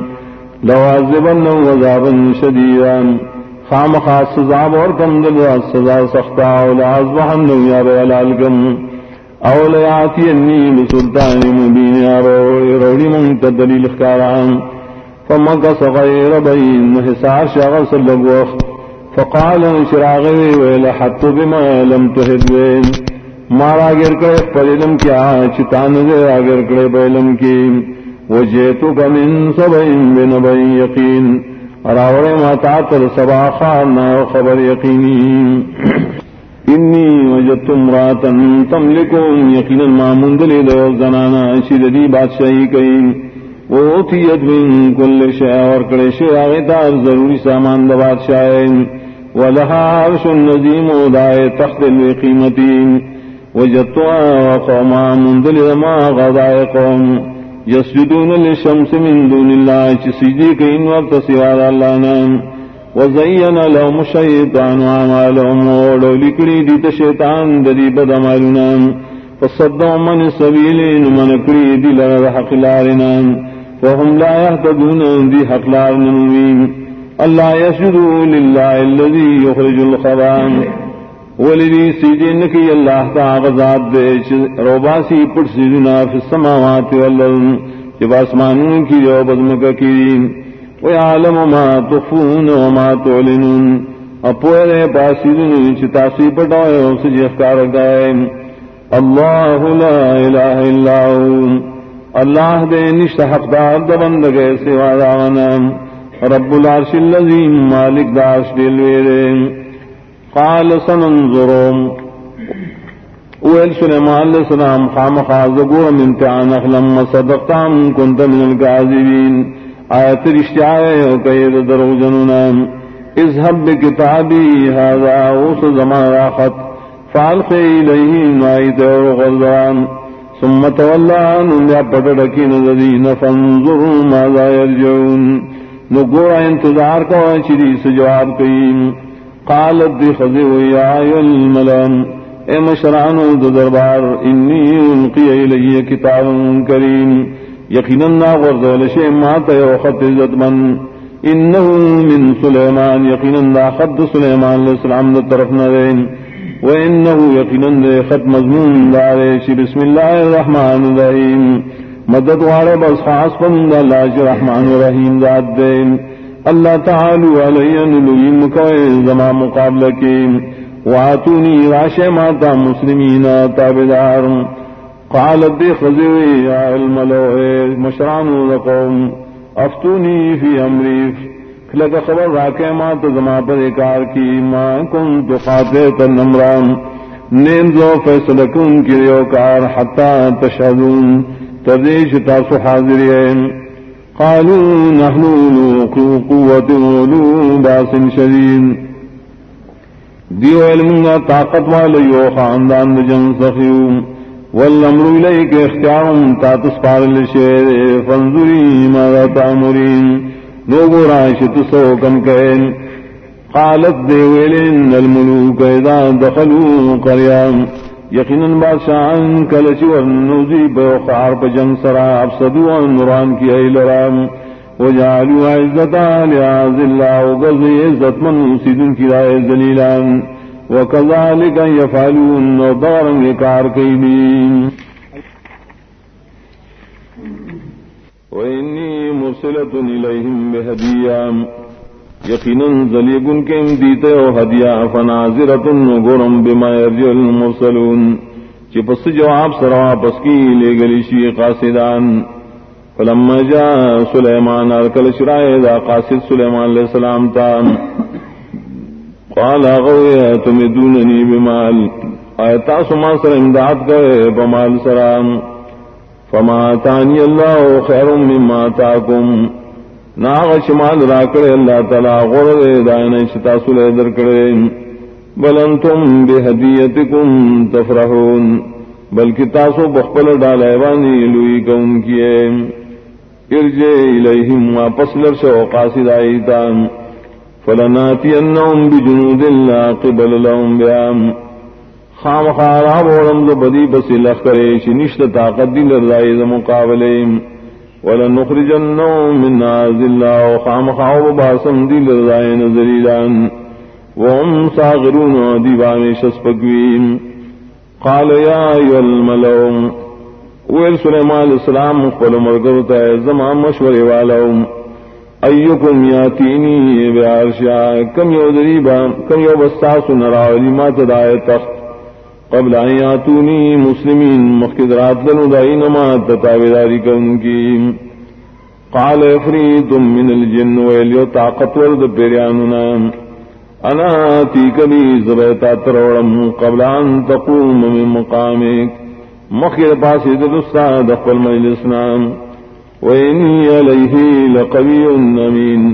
S2: لوازبن وزابا شديدا خام خاص سزاب اور کم دل سزا سختا ولعزبحن يا بلالكم او لیاتی انی بسلطان مبین یا روڑی منت دلیل اخکاران. فمکس غیر بین حسار شغل سلگ وقت فقال شراغ ویل حت بما لم تهد وین. مارا گر کرے پلم کیا، چتان دے آگر کرے پلم کی. وجیتو کمن سبعین بنبعین یقین. راوڑے ماتا تر سبا خارنا خبر یقینی۔ انی وجدت امراتن تملکون یقینا ما مندلی دو زنانا شددی بادشاہی کئی ووتیت من کل شیع ورکڑے شیع آغیتار ضروری سامان دا بادشاہین۔ ولها عرش النظیم ودائے تخت القیمتین وجدتها وقوما منذل ما غضاء قوم۔ يسجدون للشمس من دون الله تسجدي كين وقت سوى الله نام. وزين لهم الشيطان وعمالهم ولو لكري ديت الشيطان ددي بدا مالنا فصدهم من السبيل من كري دي لغا حق لارنا فهم لا يهتدون دي حق لارنا اللہ یسجدو للہ الذی یخرج الخبان ولدی سجن کی اللہ تا غزاد دے روباسی پٹ سجنا فی السماوات والارض جب آسمانوں کی جو بزمک کی ویعلم ما تخفون وما تعلنون۔ اپوئے دے پاسیدن چتاسی پٹائے سجی افکار گائے اللہ لا الہ الا اللہ دے نشت حق حقدار دبندگے سوا دعوانا رب العرش الذي مالك داش دلوير قال سننظرهم ويل سليمان عليه السلام خام خازقوا من تعانخ لما صدقتم كنت من الكاذبين آيات رشتعي وكيد درو جنونا اذهب بكتابي هذا وص زمان راخت. فالقي إليه نايت وغزان ثم تولى عنهم يا بدركين الذين فانظروا ماذا يرجعون نو گورا انتظار کو چری سے جواب کئی قالت دی خزی ہوئی آئی الملم اے مشران دو دربار انی انقی ایلی کتاب کریم. یقینا غرزول شیء ما تیو خط عزت من. انہو من سلیمان، یقینا خط سلیمان علیہ السلام دو طرف ندین نرین وانہو یقینا خط مضمون دارے بسم اللہ الرحمن الرحیم. مدد والے بس خاص پند اللہ جی رحمان رحیم ذات دے اللہ تعالی علیہ نلویم کوئے زما مقابلہ کی۔ واتونی راش ماتا مسلمین تابدار۔ قالت دی خزوی یا الملوئے مشران لقوم افتونی فی امریف لگا خبر راکے مات زما پر اکار کی۔ ما کن تو خاتے تن امران نیند لو فیصلہ کن کی ریوکار حتی تشہدون۔ تردیش تاسو حاضرین قالوا نحن لو قوة ولو باس شدید دیو علمنا طاقت والیو خاندان جن سخیو. والامر الیک اختیارم تاتس پارل شیر فانظری ماذا تامرین لوگو راشت سوکم کین قالت دیو دیویلن الملوک اذا دخلوا قریام یقیناً بادشاہ کلچ ورنوزی بخار پجنگ سرا افسدو نوران کی اے لرام. وہ جالو عزت لیاز اللہ غز عزت من سیدن کی رائے زلیلان وکذالک یفعلون دارن کار کیدین وإني مرسلة إليهم بهدية یقیناً زلیگن کے دیتے او ہدیا فناظرتن گورم بما یرجع المرسلون۔ چی پس جواب سرا پس کی لے گلی شی قاصدان۔ فلما جا سلیمان ارکل شرائے دا قاصد سلیمان علیہ السلام تا۔ قال اغوی تمدوننی بمال۔ آیتا سما سر امداد کرے بمال سرام فما تانی اللہ خیر مما تاکم۔ ناغ شمال را کرے، اللہ تعالی غور دے دائن شتا سلے در کرے۔ بل انتم بہدیتکم تفرحون، بلکہ تاسو بخبل ڈالے وانی لوئی کون کیے۔ ارجے الیہم واپس لرشو قاصد آئیتان فلناتی انہم بجنود اللہ قبل لهم بیام خام خارا بورم دو بدی بسی لخ کرے شنشت طاقت دی لرزائی دا مقابلیم ولنخرجنهم من ناز الله وخام خاو باسم دي لرزاين زليلان وهم صاغرون ديوان شسپقوين قال يا أيها الملوم ويل سليمان عليه السلام قل مرقرت زمان مشور والهم ایکم یاتینی بعرشا کم یو دریبا کم یو بستاس ما تدائے تخت قبل ان یاتونی مسلمین مخدرات لنو دائی نما تتاویداری کن کی۔ قال افریت من الجن ویلیو طاقت ورد پیریانونا۔ انا تی کبھی زبیتا تروڑم، قبل ان تقوم من مقامک۔ مخیر پاسی دلستا دخل مجلسنا۔ وإني عليه لقوي أمين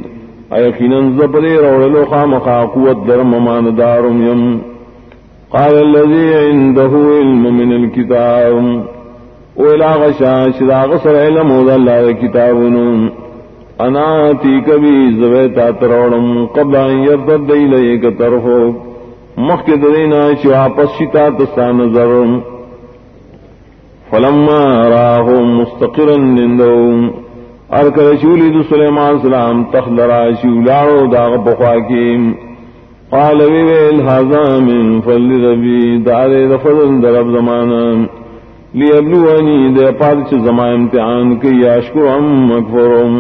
S2: أيقنا زبري رولو خامخا قوة درم مان دارم يم قال الذي عنده علم من الكتاب. وإلى غشا شدا غصر علم وذا الله كتابنا أنا تيك بي زبيتا ترولم قبل أن يرتد إليك طرفه مخد دینا چی واپس شتا تستا نظرم فلما راہو مستقرن نندو ارکر شولی دو سلیمان سلام تخلرا شولاو داغ پخواکیم قال ویویل حازا من فل ربی دارے دفضل درب زمانا لیبلوانی دے پارچ زمان امتحان کی اشکر ام مکفرم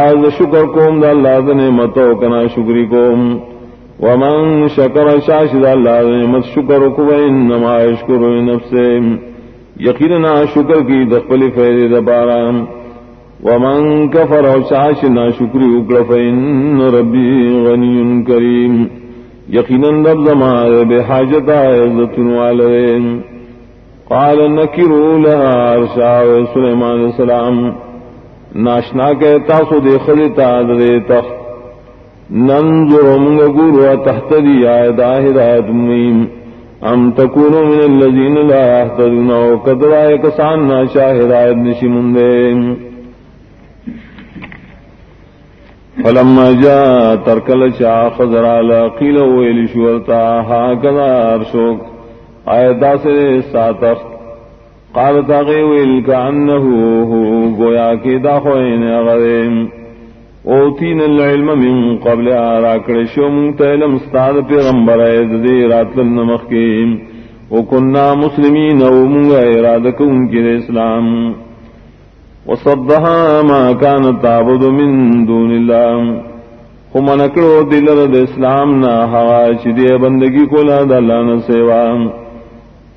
S2: آز شکر کوم دا اللہ دنے متو کنا شکری کوم. ومن شکر شاش دا اللہ دنے مت شکر کو انما اشکر نفسیم یقینا شکر کی دخل فیض دبارا ومن کفر شاش نا شکری اکڑ فین ربی غنی کریم. یقینا رب زمان بے حاجت عزت والدین قال نکروا لها عرشا سلیمان علیہ السلام۔ ناشنا کے تاسو دے خلیتا دے تخت ننظر منگ گورو تحت دی آیت آہدایت میم۔ ام تکونو من اللذین لا احتدون او قدر کسان ناشا ہدایت نشی مندے۔ فلما جا ترکل چا خضر آلا قیل ویلی شورتا ہا کذا ارشوک آیتا سے ساتخت قالت اغیویل کا انہو گویا کی دا خوین اغریم اوتین العلم من قبل آراکڑ شو منگتا علم استاد پیغمبر اید دی رات لنمخ کی وکننا مسلمین او منگا ارادکو انکی دی اسلام. وصدها ما كانت تعبد من دون الله. هم نکړو دلر د اسلام نه هوا چې دی بندگی کولا د الله نه سیوا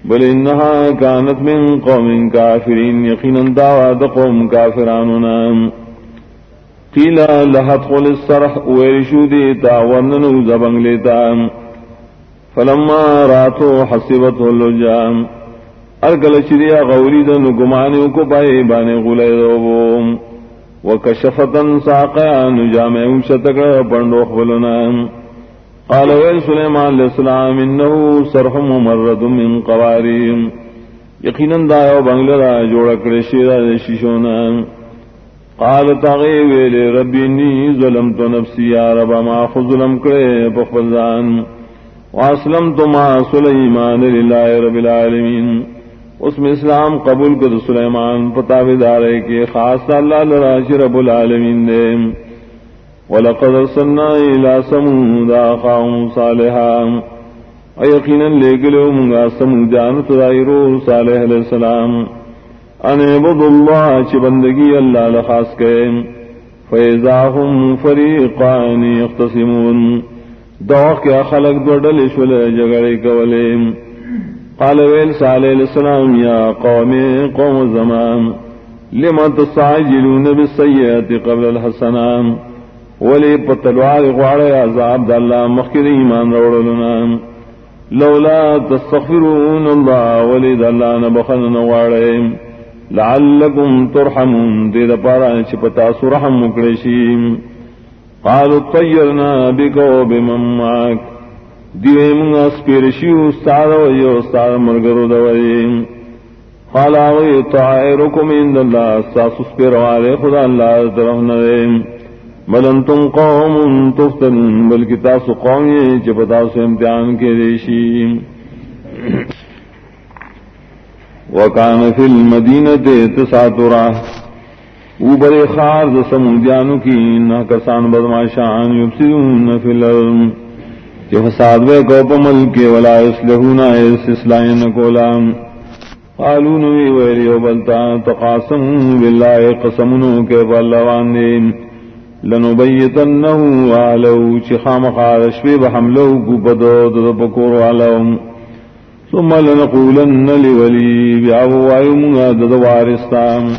S2: بل انها كانت من قوم كافرين يقينا دعوا د قوم کافرانو نام قیل لحت قل السرح ویرشو دیتا ورننو زبنگ لیتا فلما راتو حسبتو اللجام. ہر ارکل چریا غوری دن گمانیو کو پائے بانے غلے دوبو وکشفتن ساقیا نجامع شتکر پندو خبلنا قال ویل سلیمان علیہ السلام انہو سرح ممرد من قواریم. یقینا دایو بنگلرا جوڑکڑ شیرہ شیشونا قال تاغي ویل ربي اني ظلمت نفسي يا رب، ما ظلم کرے بفضان واسلمت مع سليمان لله رب العالمين اس میں اسلام قبول کر سلیمان پتاوی دارے کے خاص اللہ لراش رب العالمین دے۔ ولقد ارسلنا الى ثمود اخاهم صالحا۔ ايقينا لگلو منگا سمود جان تدائرو صالح علیہ السلام۔ ان عبد اللہ چ بندگی اللہ لخاص کے۔ فیضا ہم فریقان یختصمون دوخ کیا خلق دو ڈل شول جگڑے کولے قال ویل صالح السلام یا قوم قوم زمان لما تستعجلون بالسیئات قبل الحسنام ولی پتلوار غوار عذاب دا اللہ مخیر ایمان روڑلنا لولا تستغفرون اللہ ولی دا اللہ نبخن نوارے لعلکم ترحمون، دے دا پارا چپتا سرحم مکڑشیم. قالوا طیرنا بکو بمن معاک دیوے منگا سپیرشیو استاد ویو استاد مرگرو دوئیم قالا وی طائرکم اند اللہ، ساسو سپیروارے خدا اللہ طرف نریم بل انتم قوم تفتن، بلکہ تاسو قومی چپتا سو امتحان کے دیشیم وکان فی المدینہ تسات تساترا اوبر خار سمودیانو کی نہ کسان بدماشان یفسدون فی الارض. کہ فساد بے کو پمل کے ولا اسلحون اس اسلائن کولا قالون وی ویلی و بلتا تقاسم باللہ قسمنو کے واللوان دیم لنبیتنه علو چی خامخارش بے بحملو کو بدو دو پکور علو ثم لنقولن لولی بیعو آیو دو وارستان.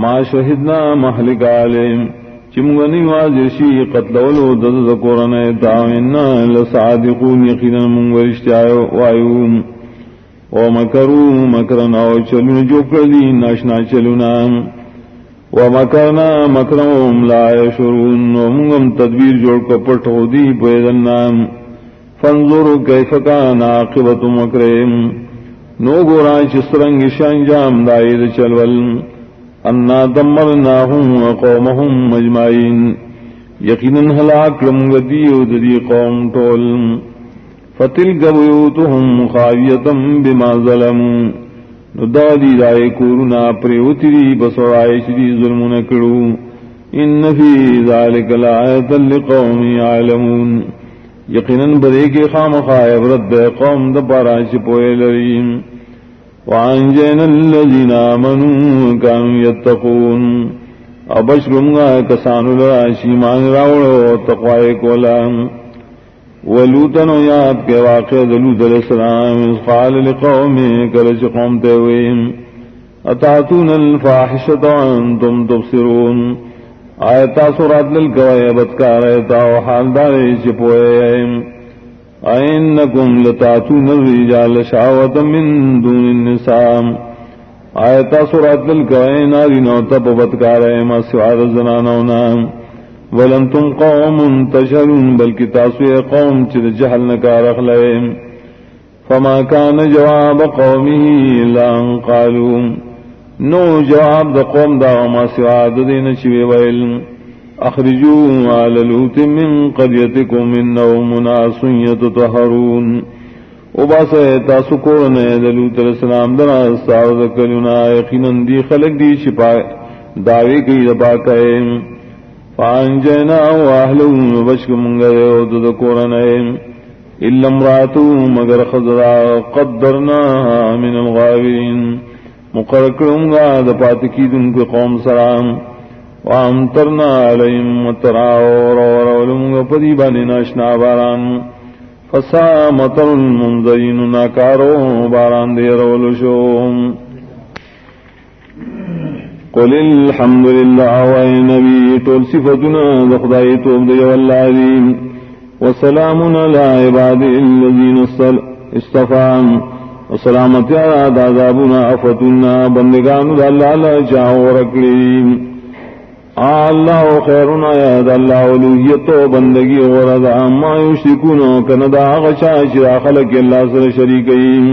S2: ما شہدنا محلک علیم چی منگنی واجرشی قتلولو دو دو قرن تاوینا لسعادقون یقینا منگورشتی ومکرو مکرن او چلون جو کردی ناشنا ومکرنا مکرم لا يشرون ومغم تدبیر جوڑ کو پٹھو دی پیدنام فانظر کیف کان عاقبت مکرم نو گورا چسرنگ شانجام دائد چلول انا دمرناهم وقومهم مجمعین یقینا ہلاک لمگدیو دی قوم طول فتلک بیوتهم خاویتا بما ظلمون دادی رائے کورونا پریوتری بسوائے شری ظلم نکڑو ان فی ذالک لآیت لقوم عالمون یقیناً بدے خام خائے برد قوم دپارا چپوئے لریم وانجین اللذین آمنوا کانو یتقون ابشرمگا کسانو لراشی مان راوڑو تقوائے کولام ولوتن و یاد کے واقع دلوت علیہ السلام قال لقوم کرچ قوم تیویم اتاتون الفاحشت وانتم تبصرون آیتا سورات للکوائے بدکار ایتا و حال دارے چپوئے اینکم لتاتون الرجال شاوتا من دون النساء. آیتا سورات للکوائے ناری نوتا بدکار ایما سوار زنانونا ولن تم قوم تشرون بلکہ تاسو قوم چر جہل نکار اخلائم فما كان جواب قومه الا ان نو جواب د قوم دا ما سوا د دین شوی ویل. اخرجوا على لوط من قريتكم انهم مناس يتطهرون. او باس تاسو کو نے د لوط علیہ السلام درا استاد کلونا یقینا دی خلق دی شفا دعوی کی ربا کئ فانجنا واهلو بشك من غير تذكرنا الا امراته مگر خضرا، قدرنا من الغاوين مقرکرم گا د پاتکی دن کو قوم سلام۔ وامترنا عليهم مترا اور اور علم پدی بانی ناشنا باران. فسا مطر المنذرین ناکارو باران دیر ولشوم قل الحمد لله وای نبی ټول صفاتنا د خدای توب دی والعظیم وسلام علی عباد الذین اصطفى وسلامت علی عذابنا افتنا بندگان د الله لا جاء ورکړي اللہ خیرنا یا د الله اولوہیت او بندگی اور ما یشرکون کندا غچا چې خلق الله سره شریکین